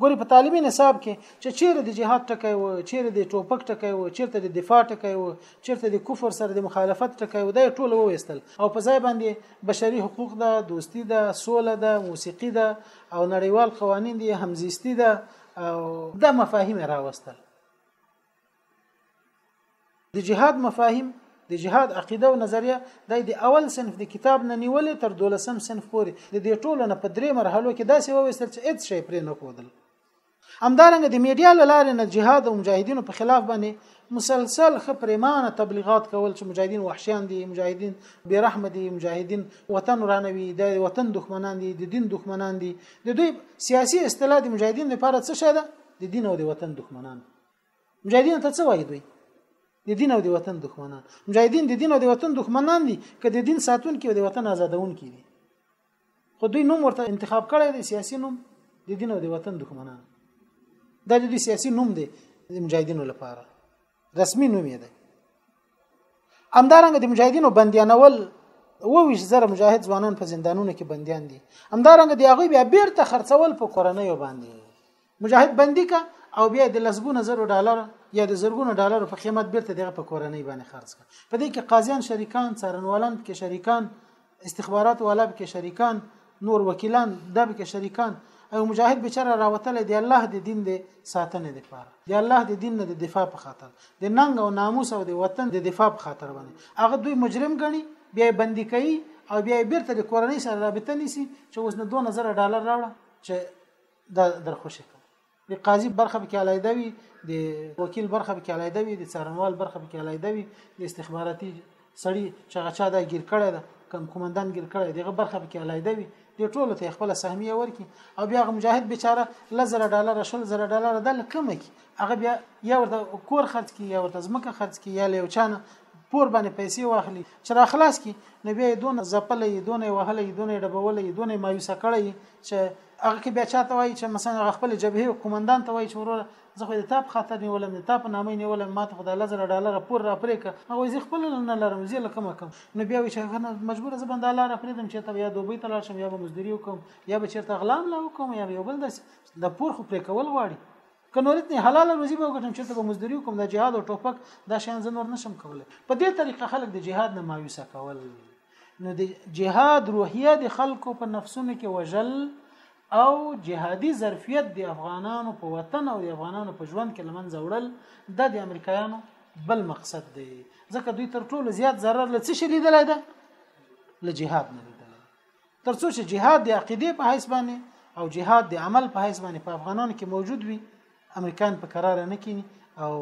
ګوري په طالبي نصاب کې چې چیرې د جهاد ټکی و چیرې د ټوپک ټکی و چیرته د دفاع ټکی و چیرته د کفر سره د مخالفت ټکی و دا ټول وويستل او په ځای باندې بشري حقوق ده دوستی ده سوله ده موسیقي ده او نړیوال قوانین دي همزیستی ده او دا مفاهیم راوستل د جهاد مفاهیم د جهاد عقیده او نظریه د د اول صنف د کتاب نه نیولې تر دولسم صنف پورې د دې ټولو نه په درې مرحلو کې داسې وویستل چې هیڅ شی پرې نه کودل همدارنګ د میډیا لارې نه جهاد او مجاهدینو په خلاف باندې مسلسل خبرمانه تبلیغات کول چې مجاهدین وحشیان دي مجاهدین بیرحم دي مجاهدین وطن ورانوي د وطن دښمنان دي د دین دښمنان دي د دوی سیاسي اصطلاح د مجاهدین لپاره څه شي ده د دین او د وطن دښمنان مجاهدین ته څه وایي دوی د دین او د وطن دښمنان مجاهدین د دین او د وطن دښمنان دي که د دین ساتونکي او د وطن آزادونکي دي خو دوی نوم ورته انتخاب کړی دی سیاسي نوم د دین او د وطن دښمنان دا د دوی سیاسي نوم دی د مجاهدینو لپاره رسمي نوم یې دی همدارنګه د مجاهدینو بندیانول و ویش زره مجاهد ځوانان په زندانونو کې بندیان دي همدارنګه د هغوی بیا بیرته خرڅول په کورنیو باندې مجاهد بندي کا او بیا د لسګونه زرو ډالر یا د زرګونو ډالر په قیمت بیرته دغه په کورنۍ باندې خرڅ کا په دې کې قاضیان شریکان څارنوالان کې شریکان استخبارات والا به کې شریکان نور وکیلان دا به کې شریکان او مجاهد بچره راوتل دی الله د دین د ساتنې لپاره دی الله د دین د دفاع په خاطر د ننګ او ناموس او د وطن د دفاع په خاطر باندې هغه دوی مجرم غني بیا بندي کوي او بیا بیرته د کورنۍ سره رابطه نیسي چې اوس نه 2000 ډالر راوړه چې دا درخوشي د قاضي برخه پکې علایده وي د وکیل برخه پکې علایده وي د څارنوال برخه پکې علایده وي د استخباراتي سړی چې هغه چا دا ګیر کړی ده کم کومندان ګیر کړی دغه برخه پکې علایده وي د ټولو ته خپل سهمیه ورکي او بیا هغه مجاهد بیچاره لزر ډالر شل زر ډالر د لکمه کی هغه بیا یا ورته کور خرج کی یا ورته ځمکه خرج کی یا له چانه پور باندې پیسې واخلي چې را خلاص کی نو بیا دون زپلې دون وهلې دون ډبولې دون مایوسه کړی چې هغه کې بیا چاته وایي چې مثلا هغه خپل جبهه او قومندان ته وایي چې وروره زه خو د تا په خاطر نیولم د تا په نامه نیولم ماته خو د الله زره ډالر پور را پرې که هغه زه خپل نه لرم زه لکه ما کوم نو بیا وایي چې هغه مجبور زه باندې الله را پرې دم چې ته یا دوبۍ ته لاړ شم یا به مزدوري وکم یا به چیرته غلام لا وکم یا به یو بل داس د پور خو پرې کول غواړي که نور اتنی حلال روزي به وګټم چې ته به مزدوري وکم د جهاد او ټوپک دا شان زه نور نشم کولای په دې طریقه خلک د جهاد نه مایوسه کول نو د جهاد روحیه د خلکو په نفسونو کې وژل او جهادي ظرفیت د افغانانو په وطن او د افغانانو په ژوند کې لمنځه وړل د د امریکایانو بل مقصد دی ځکه دوی تر ټولو زیات ضرر لڅ شي لیدلای ده له جهاد نه لیدلای تر څو چې جهاد د عقیده په حساب باندې او جهاد د عمل په حساب باندې په افغانانو کې موجود وي امریکایان په قرار نه کینی او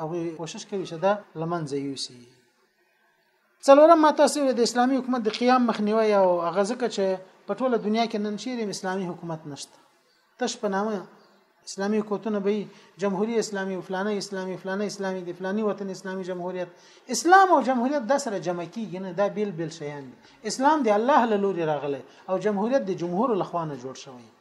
هغه کوشش کوي چې دا لمنځه یوسي څلورم ما تاسو د اسلامي حکومت د قیام مخنیوي او هغه ځکه چې په ټوله دنیا کې نن چیرې اسلامي حکومت نشته تش په نامه اسلامي حکومتونه به جمهوریت اسلامي او فلانه اسلامي فلانه اسلامي د فلاني وطن اسلامي جمهوریت اسلام او جمهوریت د سره جمع کیږي نه دا بیل بیل شیان دي اسلام د الله له لوري راغلی او جمهوریت د جمهور له خوانه جوړ شوی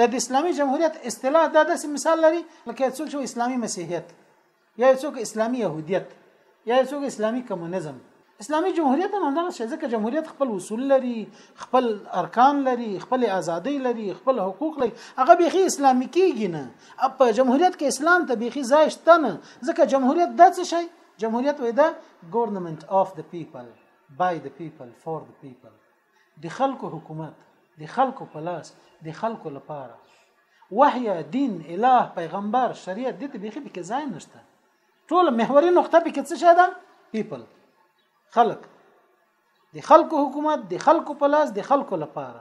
د اسلامي جمهوریت اصطلاح دا داسې مثال لري لکه څوک چې اسلامي مسیحیت یا څوک اسلامي يهودیت یا څوک اسلامي کمونیزم اسلامي جمهوریت هم همدغه شی ځکه جمهوریت خپل اصول لري خپل ارکان لري خپل ازادي لري خپل حقوق لري هغه بيخي اسلامي کیږي نه په جمهوریت کې اسلام ته بيخي ځای شته نه ځکه جمهوریت د څه شي جمهوریت وې ده ګورنمنت اف د پیپل بای د پیپل فور د پیپل د خلکو حکومت د خلکو په لاس د خلکو لپاره وحی دین اله پیغمبر شریعت دې ته بیخي پکې ځای نشته ټول محوري نقطه پکې څه شه ده پیپل خلک د خلکو حکومت د خلکو په لاس د خلکو لپاره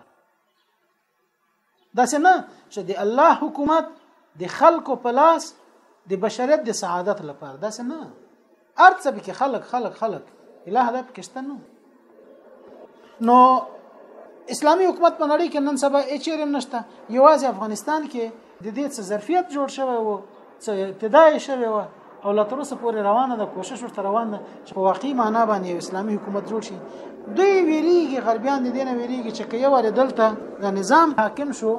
داسې نه چې د الله حکومت د خلکو په لاس د بشریت د سعادت لپاره داسې نه ارڅ به کې خلک خلک خلک اله هدف کېشته نو نو اسلامی حکومت په نړۍ کې نن سبا اچیر نشته یوازې افغانستان کې د دې څه ظرفیت جوړ شوی وو څه ابتدا یې شوی وو او لا تر اوسه پورې روانه ده کوشش ورته روان ده چې په واقعي معنا باندې یو اسلامي حکومت جوړ شي دوی ویریږي غربیان د دې نه ویریږي چې که یو ور دلته د نظام حاکم شو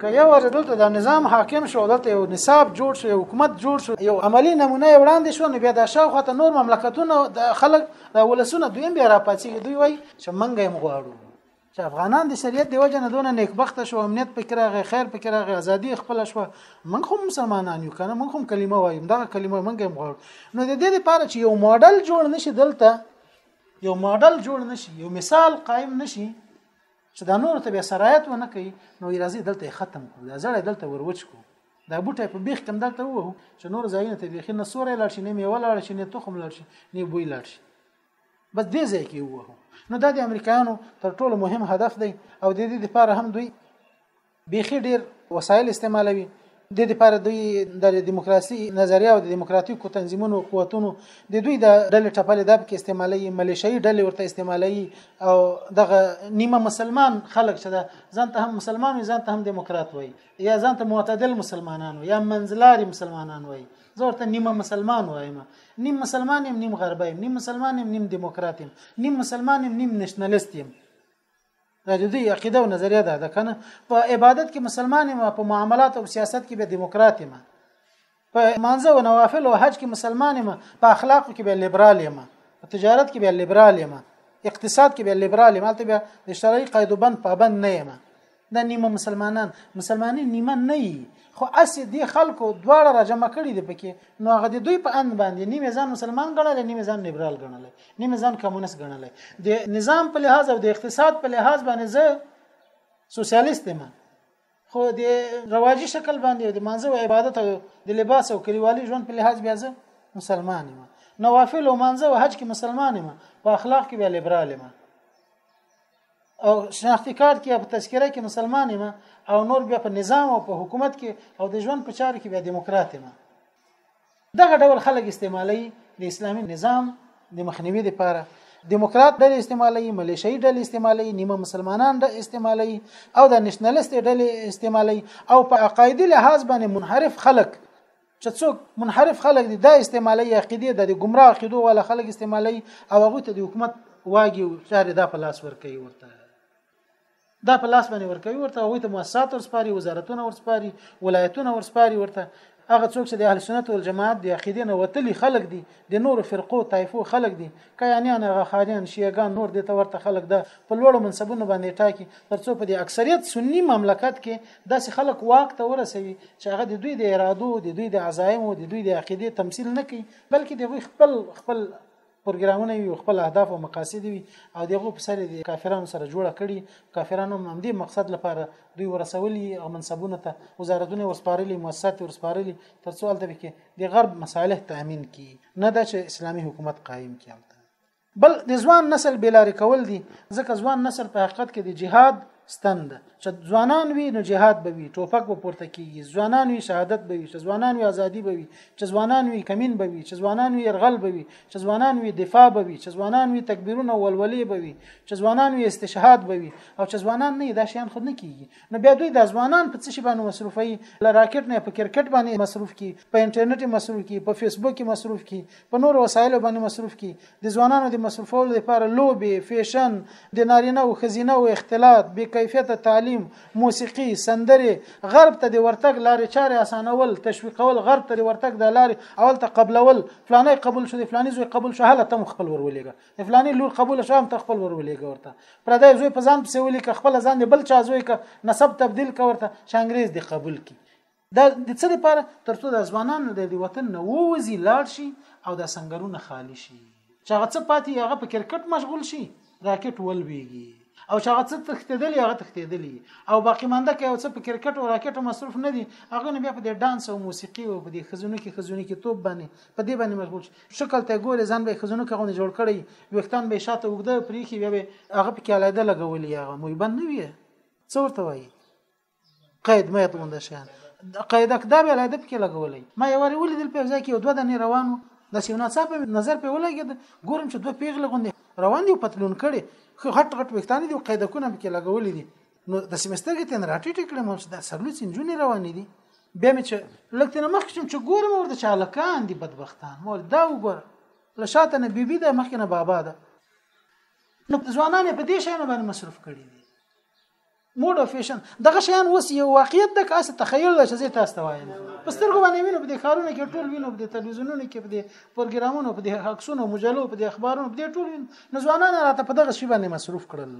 که یو ور دلته د نظام حاکم شو دلته یو نصاب جوړ شو یو حکومت جوړ شو یو عملی نمونه وړاندې شو نو بیا د شاوخوا ته نور مملکتونه د خلک د ولسونه دوی بیا راپاتېږي دوی وایي چې منګه یې غواړو چې افغانان د شریعت دی وجه نه دونه نیکبخت شو امنیت پکې راغی خیر پکې راغی ازادي خپل شو موږ هم مسلمانان یو کنه موږ هم کلمه وایو دا کلمه موږ هم غواړو نو د دې لپاره چې یو ماډل جوړ نشي دلته یو ماډل جوړ نشي یو مثال قائم نشي چې دا نور ته به سرایت ونه کوي نو راځي دلته ختم کړو دا زړه دلته وروچ کو دا بوټه په بیخ کم دلته وو چې نور ځایونه ته بیخي نه سورې لاړ شي نه میوه لاړ شي نه تخم لاړ شي نه بوی لاړ شي بس دې ځای کې ووهو نو دا د امریکایانو تر ټولو مهم هدف دی او د دې لپاره هم دوی بیخي ډیر وسایل استعمالوي د دې لپاره دوی د دیموکراسي نظریه او د دیموکراتیکو تنظیمونو قوتونو د دوی د ډلې ټپلې د کې استعمالي ملیشي ډلې ورته استعمالي او دغه نیمه مسلمان خلک چې دا ځان ته هم مسلمان وي ځان ته هم دیموکرات وي یا ځان ته معتدل مسلمانان وي یا منځلاري مسلمانان وي زه ورته نیمه مسلمان وایم نیم مسلمان یم نیم غربه یم نیم مسلمان یم نیم دیموکرات یم نیم مسلمان یم نیم نشنلیست یم دا د دوی عقیده او نظریه ده ده کنه په عبادت کې مسلمان یم په معاملات او سیاست کې به دیموکرات یم په مانزه او نوافل او حج کې مسلمان یم په اخلاق کې به لیبرال یم په تجارت کې به لیبرال یم اقتصاد کې به لیبرال یم البته به د شرعي قاعده بند پابند نه یم دا نیمه مسلمانان مسلمانې نیمه نه یي خو اسې دې خلکو دواړه راجمع کړي دي پکې نو هغه د دوی په اند باندې نیمه ځان مسلمان ګڼل نیمه ځان لیبرال ګڼل نیمه ځان کمونست ګڼل د نظام په لحاظ او د اقتصاد په لحاظ باندې زه سوسیالیست یم خو د رواجی شکل باندې د منځو عبادت او د لباس او کلیوالي ژوند په لحاظ بیا زه مسلمان یم نوافل او منځو حج کې مسلمان یم په اخلاق کې بیا لیبرال یم او شناختی کارت کې په تذکره کې مسلمان یم او نور بیا په نظام او په حکومت کې او د ژوند په چارو کې بیا دیموکرات یم دغه ډول خلک استعمالي د اسلامي نظام د مخنیوي لپاره دیموکرات ډلې استعمالي ملیشي ډلې استعمالي نیمه مسلمانان د استعمالي او د نشنلیست ډلې استعمالي او په عقایدي لحاظ باندې منحرف خلک چې څوک منحرف خلک دي دا استعمالي عقیده د ګمراه عقیدو ولا خلک استعمالي او هغه ته د حکومت واګي او چار دا په لاس ور کوي ورته دا په لاس باندې ور کوي ورته هغه ته مؤسسات ورسپاري وزارتونه ورسپاري ولایتونه ورسپاري ورته هغه څوک چې د اهل سنت او جماعت د عقیدې نه وتلي خلک دي د نورو فرقو طایفو خلک دي کایانیان غخاریان شیعاګان نور د ته ورته خلک ده په لوړو منصبونو باندې ټاکي ترڅو په د اکثریت سنی مملکت کې داسې خلک واک ته ورسوي چې هغه د دوی د ارادو د دوی د عزایمو د دوی د عقیدې تمثیل نه کوي بلکې د غوی خپل خپل پروګرامونه وي خپل اهداف او مقاصد وي او دغه په سر د کافرانو سره جوړه کړي کافرانو هم دې مقصد لپاره دوی ورسولي هغه منصبونه ته وزارتونه ورسپارلي مؤسسات ورسپارلي ترڅو هلته کې د غرب مصالح تامین کړي نه دا چې اسلامي حکومت قایم کړي بل د ځوان نسل بیلاری کول دي ځکه ځوان نسل په حقیقت کې د جهاد ستند چې ځوانان وي نو جهاد به وي ټوپک به پورته کیږي ځوانان وي شهادت به وي چې ځوانان وي ازادي به وي چې ځوانان وي کمین به وي چې ځوانان وي يرغل به وي چې ځوانان وي دفاع به وي چې ځوانان وي تکبیرونه ولولې به وي چې ځوانان وي استشهاد به وي او چې ځوانان نه دا شیان خود نه کیږي نو بیا دوی د ځوانان په څه شي باندې مصروفي لراکټ نه په کرکټ باندې مصروف کی په انټرنیټ مصروف کی په فیسبوک مصروف کی په نور وسایلو باندې مصروف کی د ځوانانو د مصروفولو لپاره لوبي فیشن د نارینه او خزینه او اختلاط بې کیفیت تعلیم موسیقي سندري غرب ته د ورتګ لارې چارې اسانول تشویقول غرب ته د ورتګ د لارې اول ته قبلول فلانه قبول شو د فلاني زوی قبول شو هله تم خپل ورولېګا د فلاني لور قبول شو هم ته خپل ورولېګا ورته پردای زوی په ځان پسې ولیکه خپل ځان د بل چا زوی ک نسب تبديل کا ورته چې انګريز دې قبول کی دا د څه لپاره ترڅو د ځوانانو د دې وطن نه ووزي لاړ شي او د سنگرونه خالی شي چې هغه څه پاتې هغه په کرکټ مشغول شي راکټ ولويږي او چې هغه څه تختیدلی هغه تختیدلی او باقی مانده کې او څه په کرکټ او راکټ مصروف نه دي هغه نه بیا په دې ډانس او موسیقي او په دې خزونو کې خزونو کې توپ باندې په دې باندې مشغول شکل ته ګوري ځان به خزونو کې غونډه جوړ کړي وختان به شاته وګده پرې کې بیا به هغه په کې علایده لګولې هغه مې بند نه وي څورته وایي قید مې ته مونږ شان قیدک دا به لاده پکې لګولې ما یو وری ولیدل په ځای کې دوه دنې روانو د سیونا څاپ نظر په ولګید ګورم چې دوه پیغله غوندې روان دي پتلون کړي خو غټ غټ وختان دي او قیدکونه پکې لګولې دي نو د سیمستر کې تن راټیټ کړم چې دا سرلو سنجونې روان دي بیا مې چې لکه نه مخ چې ګورم ورته چې الکان دي بدبختان مور دا وګور لشاته نه بیبي ده مخکنه بابا ده نو ځوانان په دې شانو باندې مصرف کړي دي موډ اف فیشن دغه شیان اوس یو واقعیت د کاسه تخیل ده چې زه تاسو ته وایم په سترګو باندې وینو په دې خارونو کې ټول وینو په دې تلویزیونونو کې په دې پروګرامونو په دې عکسونو مجلو په دې اخبارونو په دې ټول وینو نو ځوانان راته په دغه شی باندې مصروف کړل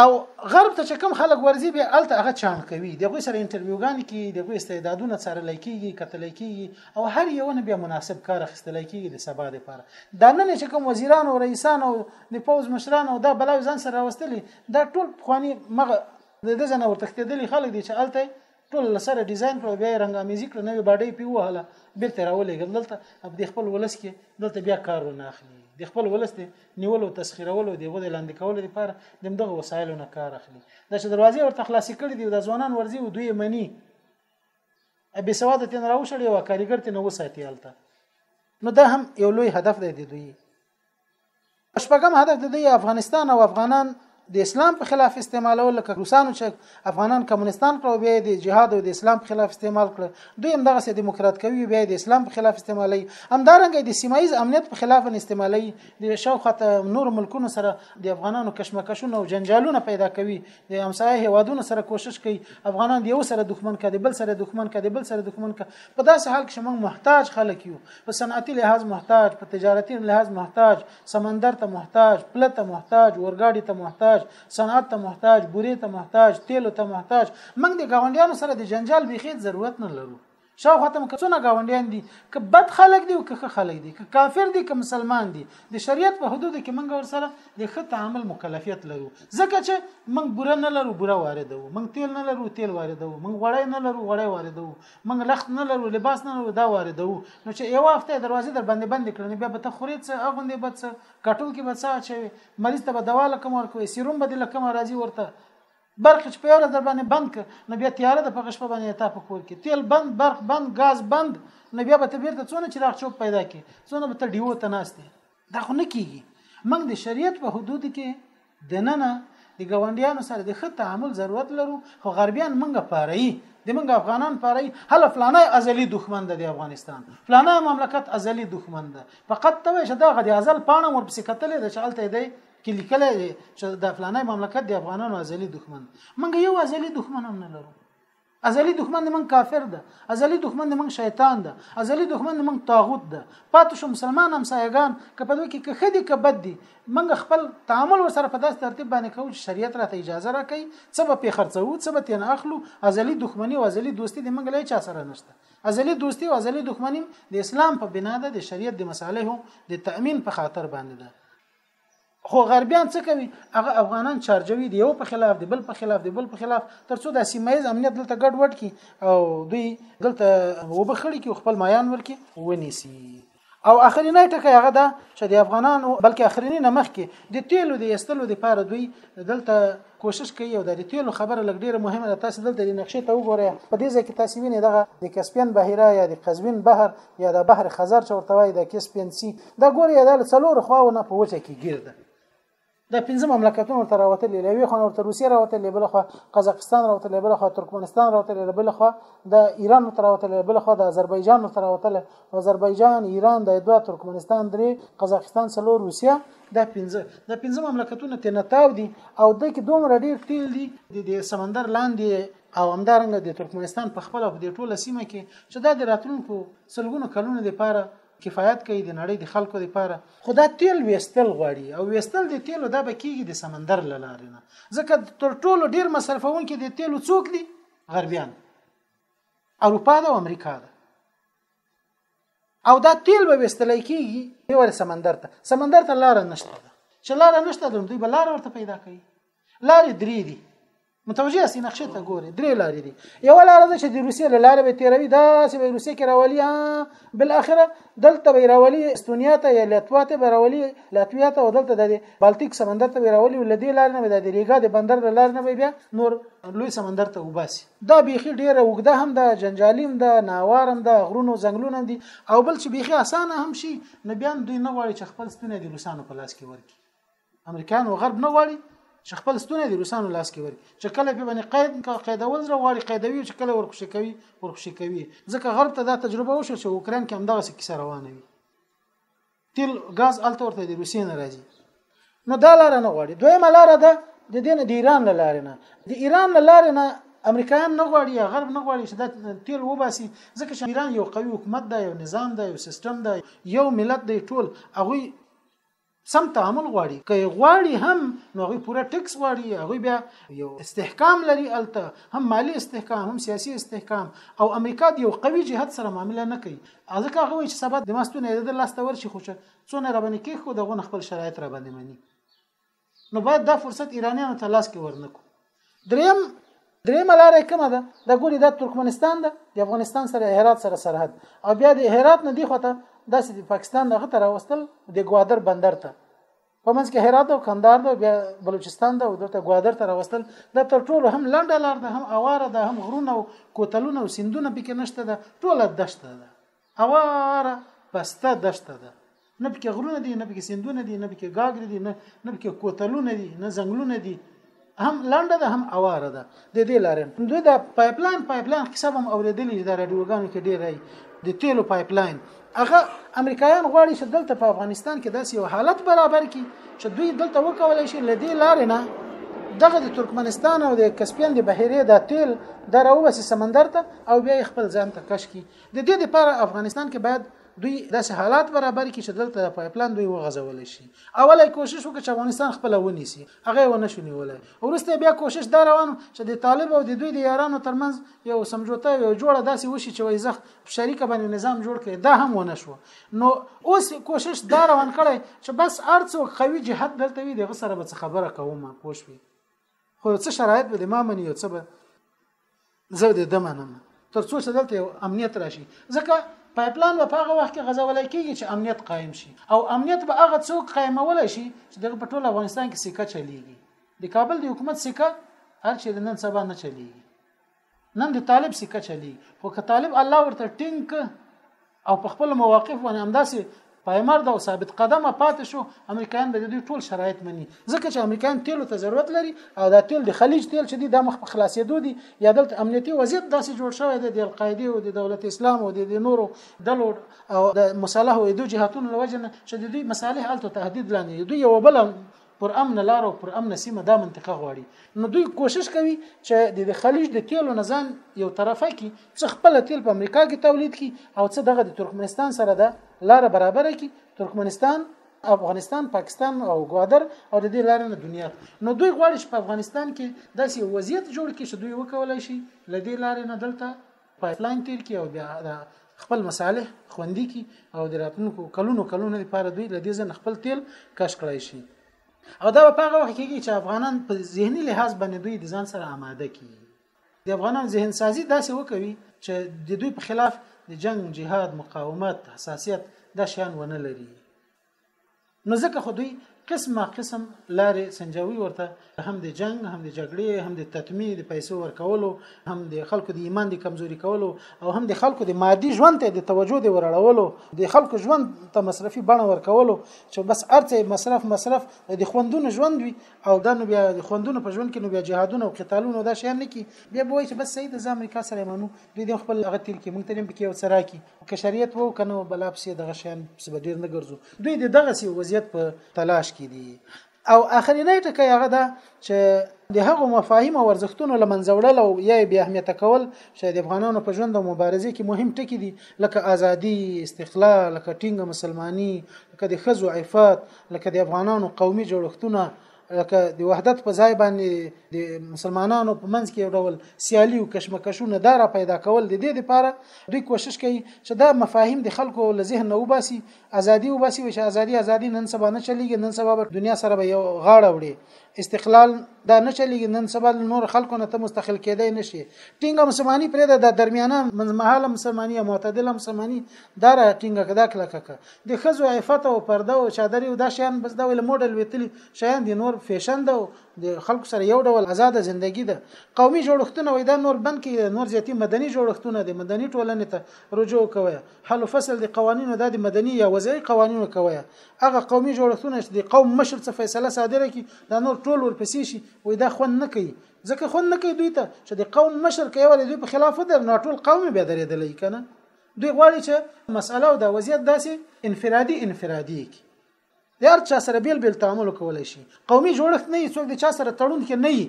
او غرب ته چې کم خلک ورزي به الته هغه چان کوي دغه سره انټرویوګان کوي دغه استعدادونه سره لکېږي کتل کېږي او هر یو نه بیا مناسب کار اخیستل کېږي د سبا لپاره دا نه چې کوم وزیران او رئیسان او د پوز مشران او دا بلاوی ځان سره راوستلي دا ټول پخوانی مغه د دې ځنه ورتښتېدلي خلک دي چې الته ټول لسره ډیزاین کړو بیا رنگ امیزی کړو نوې باډي پی وهله بیرته راولېګم دلته اب د خپل ولس کې دلته بیا کار ونه اخلي د خپل ولس د نیولو تسخیرولو د غوډه لاندې کولو لپاره د مدغه وسایلو نه کار اخلي دا چې دروازې ورته خلاصې کړې دي د ځوانان ورزي او دوی منی ابي سواد تن راوشړي او کاریګر تن وساتي الته نو دا هم یو لوی هدف دی د دوی شپږم هدف د دې افغانستان او افغانان د اسلام په خلاف استعمالول لکه روسانو چې افغانان کمونستان کړو بیا د جهاد او د اسلام په خلاف استعمال کړ دوی هم دغه سي دیموکرات کوي بیا د اسلام په خلاف استعمالي همدارنګه د سیمایز امنیت په خلاف استعمالي د شاوخت نور ملکونو سره د افغانانو کشمکشونه او جنجالونه پیدا کوي د همسایه هوادونو سره کوشش کوي افغانان د یو سره دښمن کړي بل سره دښمن کړي بل سره دښمن کړي په داسې حال کې موږ محتاج خلک یو په صنعتي لحاظ محتاج په تجارتي لحاظ محتاج سمندر ته محتاج پل ته محتاج ورګاډي ته محتاج صنعت ته محتاج بوري ته محتاج تیلو ته محتاج موږ د گاونډیانو سره د جنجال بيخي ضرورت نه لرو شاوخوا ته مکسونه گاونډیان دي که بد خلک دي او که ښه خلک دي که کافر دي که مسلمان دي د شریعت په حدود کې موږ ور سره د ښه تعامل مکلفیت لرو ځکه چې موږ بوره نه لرو بوره واردو موږ تیل نه لرو تیل واردو موږ غوړی نه لرو غوړی واردو موږ لخت نه لرو لباس نه لرو دا واردو نو چې یو هفته دروازې در باندې بند کړې نو بیا به ته خورې څه اغوندې به څه کټون کې به څه اچوي مریض ته به دوا لکم ورکوي سیروم به د لکم راځي ورته برق چې په یو ورځ در باندې بند ک نو بیا تیاره د پغه شپه باندې تا په کور کې تیل بند برق بند غاز بند نو بیا به ته بیرته څونه چراغ چوب پیدا کې څونه به ته ډیو ته ناشته دا خو نه کیږي موږ د شریعت په حدود کې د ننه د ګاونډیانو سره د ښه تعامل ضرورت لرو خو غربیان موږ پاري د موږ افغانان پاري هله فلانه ازلی دښمن ده د افغانستان فلانه مملکت ازلی دښمن ده فقط ته وې چې دا غدي ازل پانه مور پسې کتلې ده چې الته دی کې لیکل دي چې د فلانه مملکت د افغانانو ازلی دښمن موږ یو ازلی دښمن هم نه لرو ازلی دښمن د من کافر ده ازلی دښمن د من شیطان ده ازلی دښمن د من طاغوت ده پاتې شو مسلمان همسایګان که په دوی کې که خدي که بد دي منګه خپل تعامل ور سره په داس ترتیب باندې کوو چې شریعت راته اجازه راکړي څه به په خرڅو څه به تین اخلو ازلی دښمنی او ازلی دوستی د منګه لای چا سره نشته ازلی دوستی او ازلی دښمنی د اسلام په بنا ده د شریعت د مصالحو د تأمین په خاطر باندې ده خو غربیان څه کوي هغه افغانان چارجوي دی یو په خلاف دی بل په خلاف دی بل په خلاف ترڅو د سیمایز امنیت دلته ګډ وډ کی او دوی دلته وبخړي کی خپل مایان ورکی ونیسي او اخرینه ټکی هغه ده چې د افغانانو بلکې اخرینی نمخ کې د تیلو د یستلو لپاره دوی دلته کوشش کوي او د تیلو خبره لګ ډیره مهمه ده تاسو دلته د نقشې ته وګورئ په دې ځای کې تاسو وینئ دغه د کسپین بحیره یا د قزوین بحر یا د بحر خزر چورته وای د کسپین سی دا ګوري دا څلور خواو نه په وچه کې ګرده د پنځه مملکتونو تر راوتلې لوي خو ورته روسیه راوتلې بل خو قزاقستان راوتلې بل خو ترکمنستان راوتلې بل خو د ایران تر راوتلې بل خو د آذربایجان تر راوتلې آذربایجان ایران د دوه ترکمنستان درې قزاقستان څلور روسیه دا پنځه دا پنځه مملکتونه ته نتاو دي او د کې دومره ډیر تیل دي د سمندر لاندې او همدارنګه د ترکمنستان په خپل په دې ټوله سیمه کې چې دا د راتلونکو سلګونو کلونو لپاره کفایت کوي د نړۍ د خلکو لپاره خو دا تیل ویستل غواړي او ویستل د تیلو دا به کیږي د سمندر لاره نه ځکه تر ټولو ډیر مصرفونکي د تیلو څوک دي غربیان اروپا ده او امریکا ده او دا تیل به وستلای کیږي یو سمندر ته سمندر ته لار نشته ده چې لار نشته ده دوی به لار ورته پیدا کوي لارې درې دي متوجه اسی نقشه ته ګوري درې لارې دي یو لار ده چې د روسیې له لارې به تیروي دا چې به روسیې کې راولي بل اخره دلته به راولي استونیا ته یا لاتوا ته به راولي لاتویا ته او دلته د بالټیک سمندر ته به راولي ولدې لار نه به د ریګا د بندر د لار نه به بیا نور لوی سمندر ته وباسي دا بیخي ډیره وګده هم ده جنجالیم ده ناوارم ده غرونو ځنګلونه دي او بل چې بیخي اسانه هم شي نو بیا دوی نه غواړي چې خپل ستونه د روسانو په لاس کې ورکړي امریکایان او غرب نه غواړي چې خپل ستونه د روسانو لاس کې ورکړي چې کله په باندې قید کا قیدول زره غواړي قیدوي چې کله ورخوشي کوي ورخوشي کوي ځکه غرب ته دا تجربه وشو چې اوکران کې همدغه کیسه روانه وي تیل غاز الته ورته د روسیې نه راځي نو دا لار نه غواړي دویمه لار ده د دین د ایران له لارې نه د ایران له لارې نه امریکایان نه غواړي یا غرب نه غواړي چې دا تیل وباسي ځکه چې ایران یو قوي حکومت دی یو نظام دی یو سیستم دی یو ملت دی ټول هغه سم تعامل غواړي که غواړي هم نو هغه پوره ټیکس غواړي هغه بیا یو استحکام لري الته هم مالی استحکام هم سیاسي استحکام او امریکا د یو قوي جهاد سره معامله نه کوي او ځکه هغه وایي چې سبا د مستونه د لاس ته ورشي خو څونه را باندې کېښو دغه نه خپل شرایط را باندې مني نو باید دا فرصت ایرانیانو ته لاس کې ورنکو دریم دریم لار کومه ده دا ګوري دا ترکمنستان ده د افغانستان سره هرات سره سرحد او بیا د هرات نه دی خو ته داسې د پاکستان دغه ته راوستل د ګوادر بندر ته په منځ کې هرات او کندهار ده بیا بلوچستان ده او دلته ګوادر ته راوستل دا تر ټولو هم لنډه لار ده هم اواره ده هم غرونه او کوتلونه او سندونه پکې نشته ده ټوله دشته ده اواره پسته دشته ده نه پکې غرونه دي نه پکې سندونه دي نه پکې ګاګري دي نه نه پکې کوتلونه دي نه ځنګلونه دي هم لنډه ده هم اواره ده د دې لارې دوی د پایپلاین پایپلاین قصه هم اوریدلې د رادیوګانو کې ډېرې د تیلو پایپلاین هغه امریکایان غواړي چې دلته په افغانستان کې داسې یو حالت برابر کړي چې دوی دلته وکولای شي لدی لارې نه دغه د ترکمنستان او د کسپین د بحیرې د تیل د راوبسي سمندر ته او بیا خپل ځان ته کش کی د دې لپاره افغانستان کې باید دوی داسې حالات برابر کړي چې دلته د پایپلاین دوی وغځول شي اوله کوشش وکړي چې افغانستان خپل ونیسي هغه ونه شو نیولای ورسته بیا کوشش دا روانو چې د طالب او د دوی د یارانو ترمنځ یو سمجوته یو جوړه داسې وشي چې وای زخ په شریکه باندې نظام جوړ کړي دا هم ونه شو نو اوس کوشش دا روان کړي چې بس ارڅو قوي جهاد دلته وي دغه سره به خبره کوم پوښوي خو څه شرایط به د ما مني او څه به زه دې د منم تر څو چې دلته یو امنیت راشي ځکه پایپلاین به په هغه وخت کې غځولای کېږي چې امنیت قایم شي او امنیت به هغه څوک قایمولای شي چې دغه په ټول افغانستان کې سکه چلیږي د کابل د حکومت سکه هر چې نن سبا نه چلیږي نن د طالب سکه چلیږي خو که طالب الله ورته ټینګ او په خپل مواقف باندې همداسې پایمرد او ثابت قدمه پاتې شو امریکایان به د دوی ټول شرایط مني ځکه چې امریکایان تیلو ته ضرورت لري او دا تیل د خلیج تیل چې دي د مخ په خلاصېدو دي یا دلته امنیتي وضعیت داسې جوړ شوی دی د القاعده او د دولت اسلام او د نورو ډلو او د مصالحو د جهاتونو لوجنه چې د دوی مصالح الته تهدید لاندې دوی یو بل پر امن لار او پر امن سیمه دا منطقه غواړي نو دوی کوشش کوي چې د خلیج د تیلو نزان یو طرفه کې څه خپل تیل په امریکا کې تولید کړي او څه دغه د ترکمنستان سره د لار برابر کړي ترکمنستان افغانستان پاکستان او ګوادر او د دې لارې نه دنیا نو دوی غواړي چې په افغانستان کې داسې وضعیت جوړ کړي چې دوی وکولای شي لدې لارې نه دلته پایپلاین تیر کی او بیا د خپل مصالح خوندي کی او د راتلونکو کلونو کلونو لپاره دوی له دې ځنه خپل تیل کش کړای شي او دا په هغه وخت کې چې افغانان په ذهني لحاظ باندې دوی د ځان سره آماده کی د افغانان ذهن سازي داسې وکوي چې د دوی په خلاف د جنگ جهاد مقاومت حساسیت دا شیان ونه لري نو ځکه خو دوی قسمه قسم لارې سنجاوي ورته هم د جنگ هم د جګړې هم د تطمیع د پیسو ورکولو هم د خلکو د ایمان د کمزوري کولو او هم د خلکو د مادي ژوند ته د توجه د ورړولو د خلکو ژوند ته مصرفي بڼه ورکولو چې بس ارته مصرف مصرف د خوندونو ژوند وي او دا نو بیا د خوندونو په ژوند کې نو بیا جهادونه او قتالونه دا شیان نه کی بیا به وایي چې بس سید د امریکا سره مانو دوی د خپل هغه تیر کې مونږ ته هم پکې او سره کی که شریعت وو کنه بلا پسې دغه شان پسې به ډیر نه ګرځو دوی د دغه سی وضعیت په تلاش کې دي او اخرینه ټکی هغه ده چې د هغو مفاهیم او ارزښتونو لمنځه وړل او یا بې اهمیت کول چې د افغانانو په ژوند او مبارزه کې مهم ټکي دي لکه ازادي استقلال لکه ټینګه مسلمانی لکه د خزو عفت لکه د افغانانو قومي جوړښتونه لکه د وحدت په ځای باندې د مسلمانانو په منځ کې یو ډول سیالي او کشمکشونه دا را پیدا کول د دې لپاره دوی کوشش کوي چې دا مفاهیم د خلکو له ذهن نه وباسي ازادي وباسي چې ازادي ازادي نن سبا نه چلیږي نن سبا به دنیا سره به یو غاړه وړي استقلال دا نه چلیږي نن سبا نور خلکو نه ته مستقل کېدای نشي ټینګه مسلمانۍ پرې د درمیانه منځمهاله مسلمانۍ معتدله مسلمانۍ دا را ټینګه کدا کلکه د ښځو عفت او پرده او چادري او دا شیان بس دا ویل موډل ویتلي شیان دي نور فیشن ده او د خلکو سره یو ډول آزاده زندگی ده قومي جوړښتونه وای دا نور بند کړي نور زیاتی مدني جوړښتونه دي مدني ټولنې ته رجوع کوي حل و فصل د قوانینو دا د مدني یا وضعي قوانینو کوي هغه قومي جوړښتونه چې د قوم مشر څه فیصله صادره کی دا نور ټول ورپسې شي وای دا خوند نه کوي ځکه خوند نه کوي دوی ته چې د قوم مشر کوي ولې دوی په خلاف ودر نو ټول قوم بیا درېدلی کنه دوی غواړي چې مسئله او دا وضعیت داسې انفرادي انفرادي کی د هر چا سره بیل بیل تعامل کولای شي قومي جوړښت نه څوک د چا سره تړون کې نه وي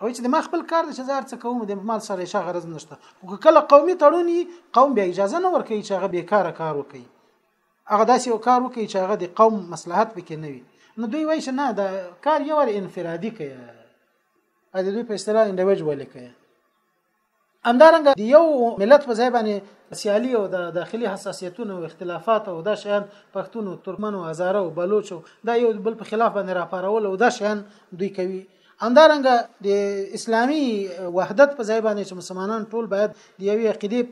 او چې د ما خپل کار د شزار څه کوم د مال سره شي غرض نشته خو کله قومي تړون یي قوم به اجازه نه ورکوي چې هغه بیکاره کار وکړي هغه داسې یو کار وکړي چې هغه د قوم مصلحت پکې نه وي نو دوی وایي چې نه دا کار یو انفرادي کوي د دوی په اصطلاح انډیویډوال کوي همدارنګه د یو ملت په ځای باندې سیالي او د داخلي حساسیتونو او اختلافات او دا شیان پښتونو ترکمنو هزارو بلوچو دا یو بل په خلاف باندې راپارول او دا شیان دوی کوي همدارنګه د اسلامی وحدت په ځای باندې چې مسلمانان ټول باید د یوې عقیدې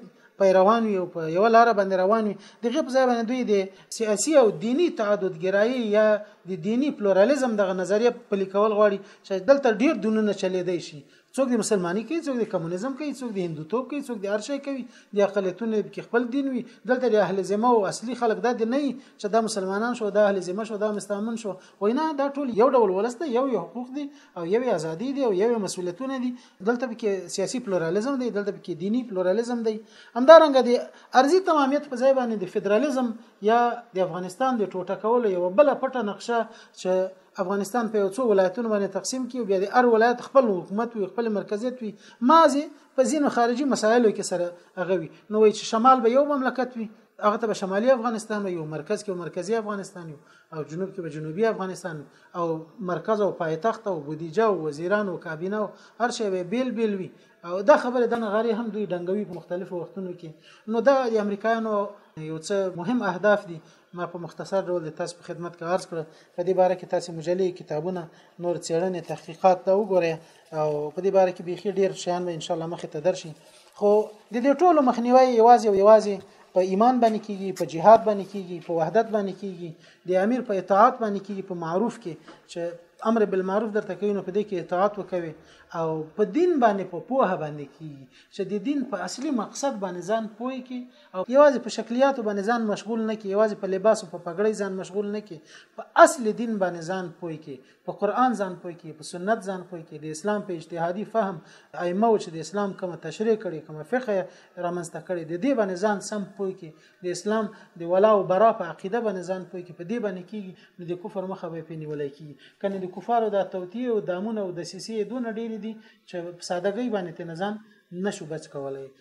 پیروان وي او په یو لار باندې روان وي دغه په ځای باندې دوی د سیاسي او دینی تعددګرایي یا د دینی پلورالیزم دغه نظریه پلي کول غواړي چې دلته ډیر دونونه چلیدای شي څوک د مسلمانۍ کوي څوک د کمونیزم کوي څوک د هندوتوب کوي څوک د ارشای کوي د اقلیتونو کې خپل دین وي دلته د اهل ذمه او اصلي خلک دا د نه چې دا مسلمانان شو دا اهل ذمه شو دا مستامن شو وینا دا ټول یو ډول ولست دی یو یو حقوق دي او یو ازادي دي او یو مسولیتونه دي دلته کې سیاسي پلورالیزم دی دلته کې دینی پلورالیزم دی همدارنګه د ارزي تمامیت په ځای باندې د فدرالیزم یا د افغانستان د ټوټه کولو یو بل پټه نقشه چې افغانستان په یو څو ولایتونو باندې تقسیم کی او بیا د هر ولایت خپل حکومت وي خپل مرکزیت وي مازی په ځینو خارجي مسایلو کې سره هغه وي نو وایي چې شمال به یو مملکت وي هغه ته به شمالي افغانستان وي او مرکز کې مرکزی افغانستان وي او جنوب کې به جنوبي افغانستان او مرکز او پایتخت او بودیجه او وزیران او کابینه او هر شی به بیل بیل وي او دا خبره د نغاري هم دوی ډنګوي په مختلفو وختونو کې نو دا د امریکایانو یو څه مهم اهداف دي ما په مختصر ډول د تاسو په خدمت کې عرض کړ په دې باره کې تاسو مجلې کتابونه نور څېړنې تحقیقات دا وګورئ او په دې باره کې بيخي ډېر شیان به ان شاء الله مخې ته درشي خو د دې ټولو مخنیوي یوازې او یوازې په ایمان باندې کیږي په جهاد باندې کیږي په وحدت باندې کیږي د امیر په اطاعت باندې کیږي په معروف کې چې امر بالمعروف درته کوي نو په دې کې اطاعت وکوي او په دین باندې په پوهه باندې کیږي چې د دین په اصلي مقصد باندې ځان پوي کې او یوازې په شکلیاتو باندې ځان مشغول نه کی یوازې په لباس او په پګړۍ ځان مشغول نه کی په اصل دین باندې ځان پوي کی په قران ځان پوي کی په سنت ځان پوي کی د اسلام په اجتهادي فهم ائمه چې د اسلام کومه تشریح کړي کومه فقه رامنځته کړي د دې باندې ځان سم پوي کی د اسلام د ولا او برا په عقیده باندې ځان پوي کی په دې باندې کیږي نو د کفر مخه به پې نیولای کی کنه د کفارو د توتیه او دامونه او د سیسې دون ډېر دي چې سادهګۍ باندې تنظیم نشو بچ کولای